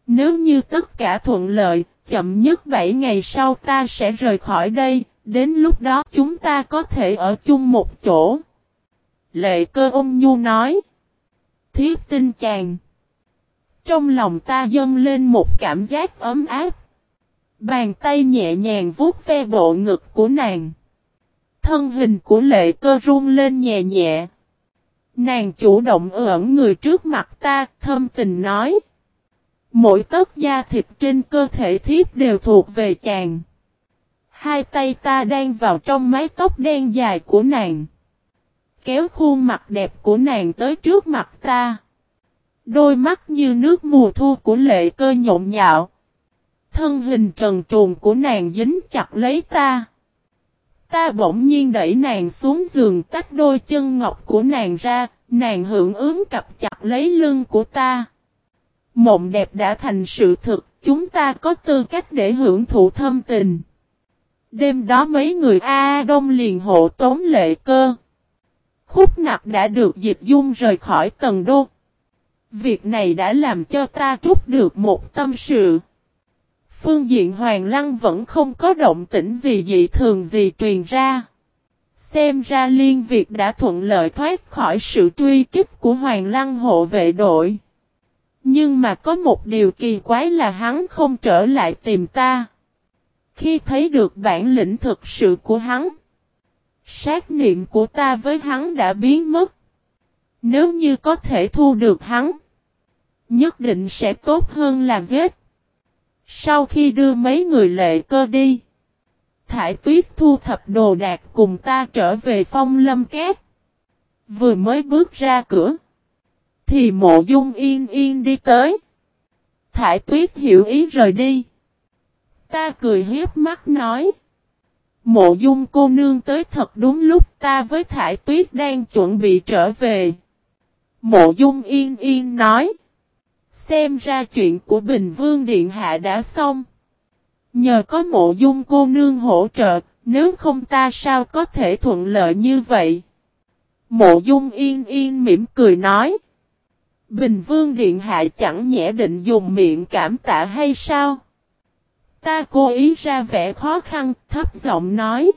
Nếu như tất cả thuận lợi, chậm nhất 7 ngày sau ta sẽ rời khỏi đây, đến lúc đó chúng ta có thể ở chung một chỗ. Lệ cơ ôm nhu nói. Thiếp tin chàng. Trong lòng ta dâng lên một cảm giác ấm áp. Bàn tay nhẹ nhàng vuốt ve bộ ngực của nàng. Thân hình của lệ cơ run lên nhẹ nhẹ. Nàng chủ động ẩn người trước mặt ta, thâm tình nói. Mỗi tấc da thịt trên cơ thể thiếp đều thuộc về chàng. Hai tay ta đang vào trong mái tóc đen dài của nàng. Kéo khuôn mặt đẹp của nàng tới trước mặt ta. Đôi mắt như nước mùa thu của lệ cơ nhộn nhạo. Thân hình trần truồng của nàng dính chặt lấy ta. Ta bỗng nhiên đẩy nàng xuống giường tách đôi chân ngọc của nàng ra, nàng hưởng ứng cặp chặt lấy lưng của ta. Mộng đẹp đã thành sự thực, chúng ta có tư cách để hưởng thụ thâm tình. Đêm đó mấy người A Đông liền hộ tống lệ cơ. Khúc nặc đã được dịch dung rời khỏi tầng đô. Việc này đã làm cho ta trút được một tâm sự. Phương diện Hoàng Lăng vẫn không có động tĩnh gì dị thường gì truyền ra. Xem ra liên việc đã thuận lợi thoát khỏi sự truy kích của Hoàng Lăng hộ vệ đội. Nhưng mà có một điều kỳ quái là hắn không trở lại tìm ta. Khi thấy được bản lĩnh thực sự của hắn, sát niệm của ta với hắn đã biến mất. Nếu như có thể thu được hắn, nhất định sẽ tốt hơn là giết. Sau khi đưa mấy người lệ cơ đi, Thải Tuyết thu thập đồ đạc cùng ta trở về phong lâm két. Vừa mới bước ra cửa. Thì mộ dung yên yên đi tới. Thải Tuyết hiểu ý rời đi. Ta cười hiếp mắt nói. Mộ dung cô nương tới thật đúng lúc ta với Thải Tuyết đang chuẩn bị trở về. Mộ dung yên yên nói. Xem ra chuyện của Bình Vương Điện Hạ đã xong. Nhờ có mộ dung cô nương hỗ trợ, nếu không ta sao có thể thuận lợi như vậy? Mộ dung yên yên mỉm cười nói. Bình Vương Điện Hạ chẳng nhẽ định dùng miệng cảm tạ hay sao? Ta cố ý ra vẻ khó khăn, thấp giọng nói.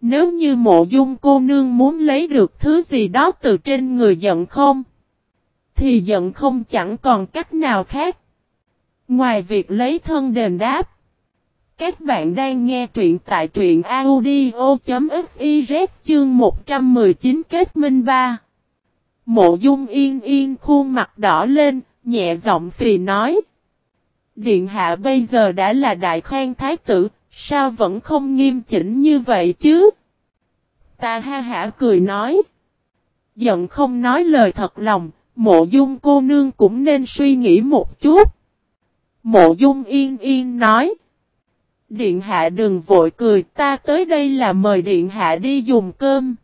Nếu như mộ dung cô nương muốn lấy được thứ gì đó từ trên người giận không? Thì giận không chẳng còn cách nào khác. Ngoài việc lấy thân đền đáp. Các bạn đang nghe truyện tại truyện audio.fiz chương 119 kết minh 3. Mộ dung yên yên khuôn mặt đỏ lên, nhẹ giọng phì nói. Điện hạ bây giờ đã là đại khoan thái tử, sao vẫn không nghiêm chỉnh như vậy chứ? Ta ha hả cười nói. Giận không nói lời thật lòng, mộ dung cô nương cũng nên suy nghĩ một chút. Mộ dung yên yên nói. Điện hạ đừng vội cười, ta tới đây là mời điện hạ đi dùng cơm.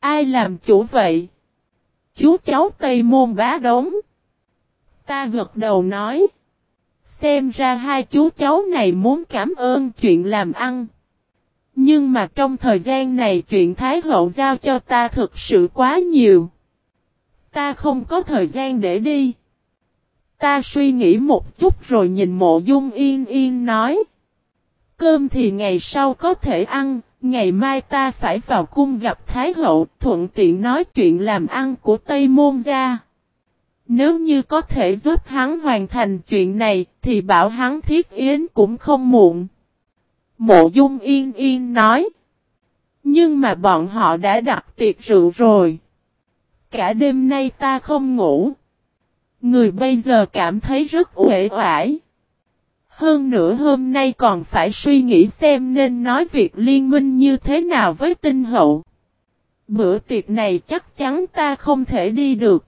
Ai làm chủ vậy? Chú cháu Tây Môn bá đống. Ta gật đầu nói. Xem ra hai chú cháu này muốn cảm ơn chuyện làm ăn. Nhưng mà trong thời gian này chuyện Thái Hậu giao cho ta thực sự quá nhiều. Ta không có thời gian để đi. Ta suy nghĩ một chút rồi nhìn mộ dung yên yên nói. Cơm thì ngày sau có thể ăn, ngày mai ta phải vào cung gặp Thái Hậu, thuận tiện nói chuyện làm ăn của Tây Môn gia. Nếu như có thể giúp hắn hoàn thành chuyện này, thì bảo hắn thiết yến cũng không muộn. Mộ dung yên yên nói. Nhưng mà bọn họ đã đặt tiệc rượu rồi. Cả đêm nay ta không ngủ. Người bây giờ cảm thấy rất uể oải. Hơn nữa hôm nay còn phải suy nghĩ xem nên nói việc liên minh như thế nào với tinh hậu. Bữa tiệc này chắc chắn ta không thể đi được.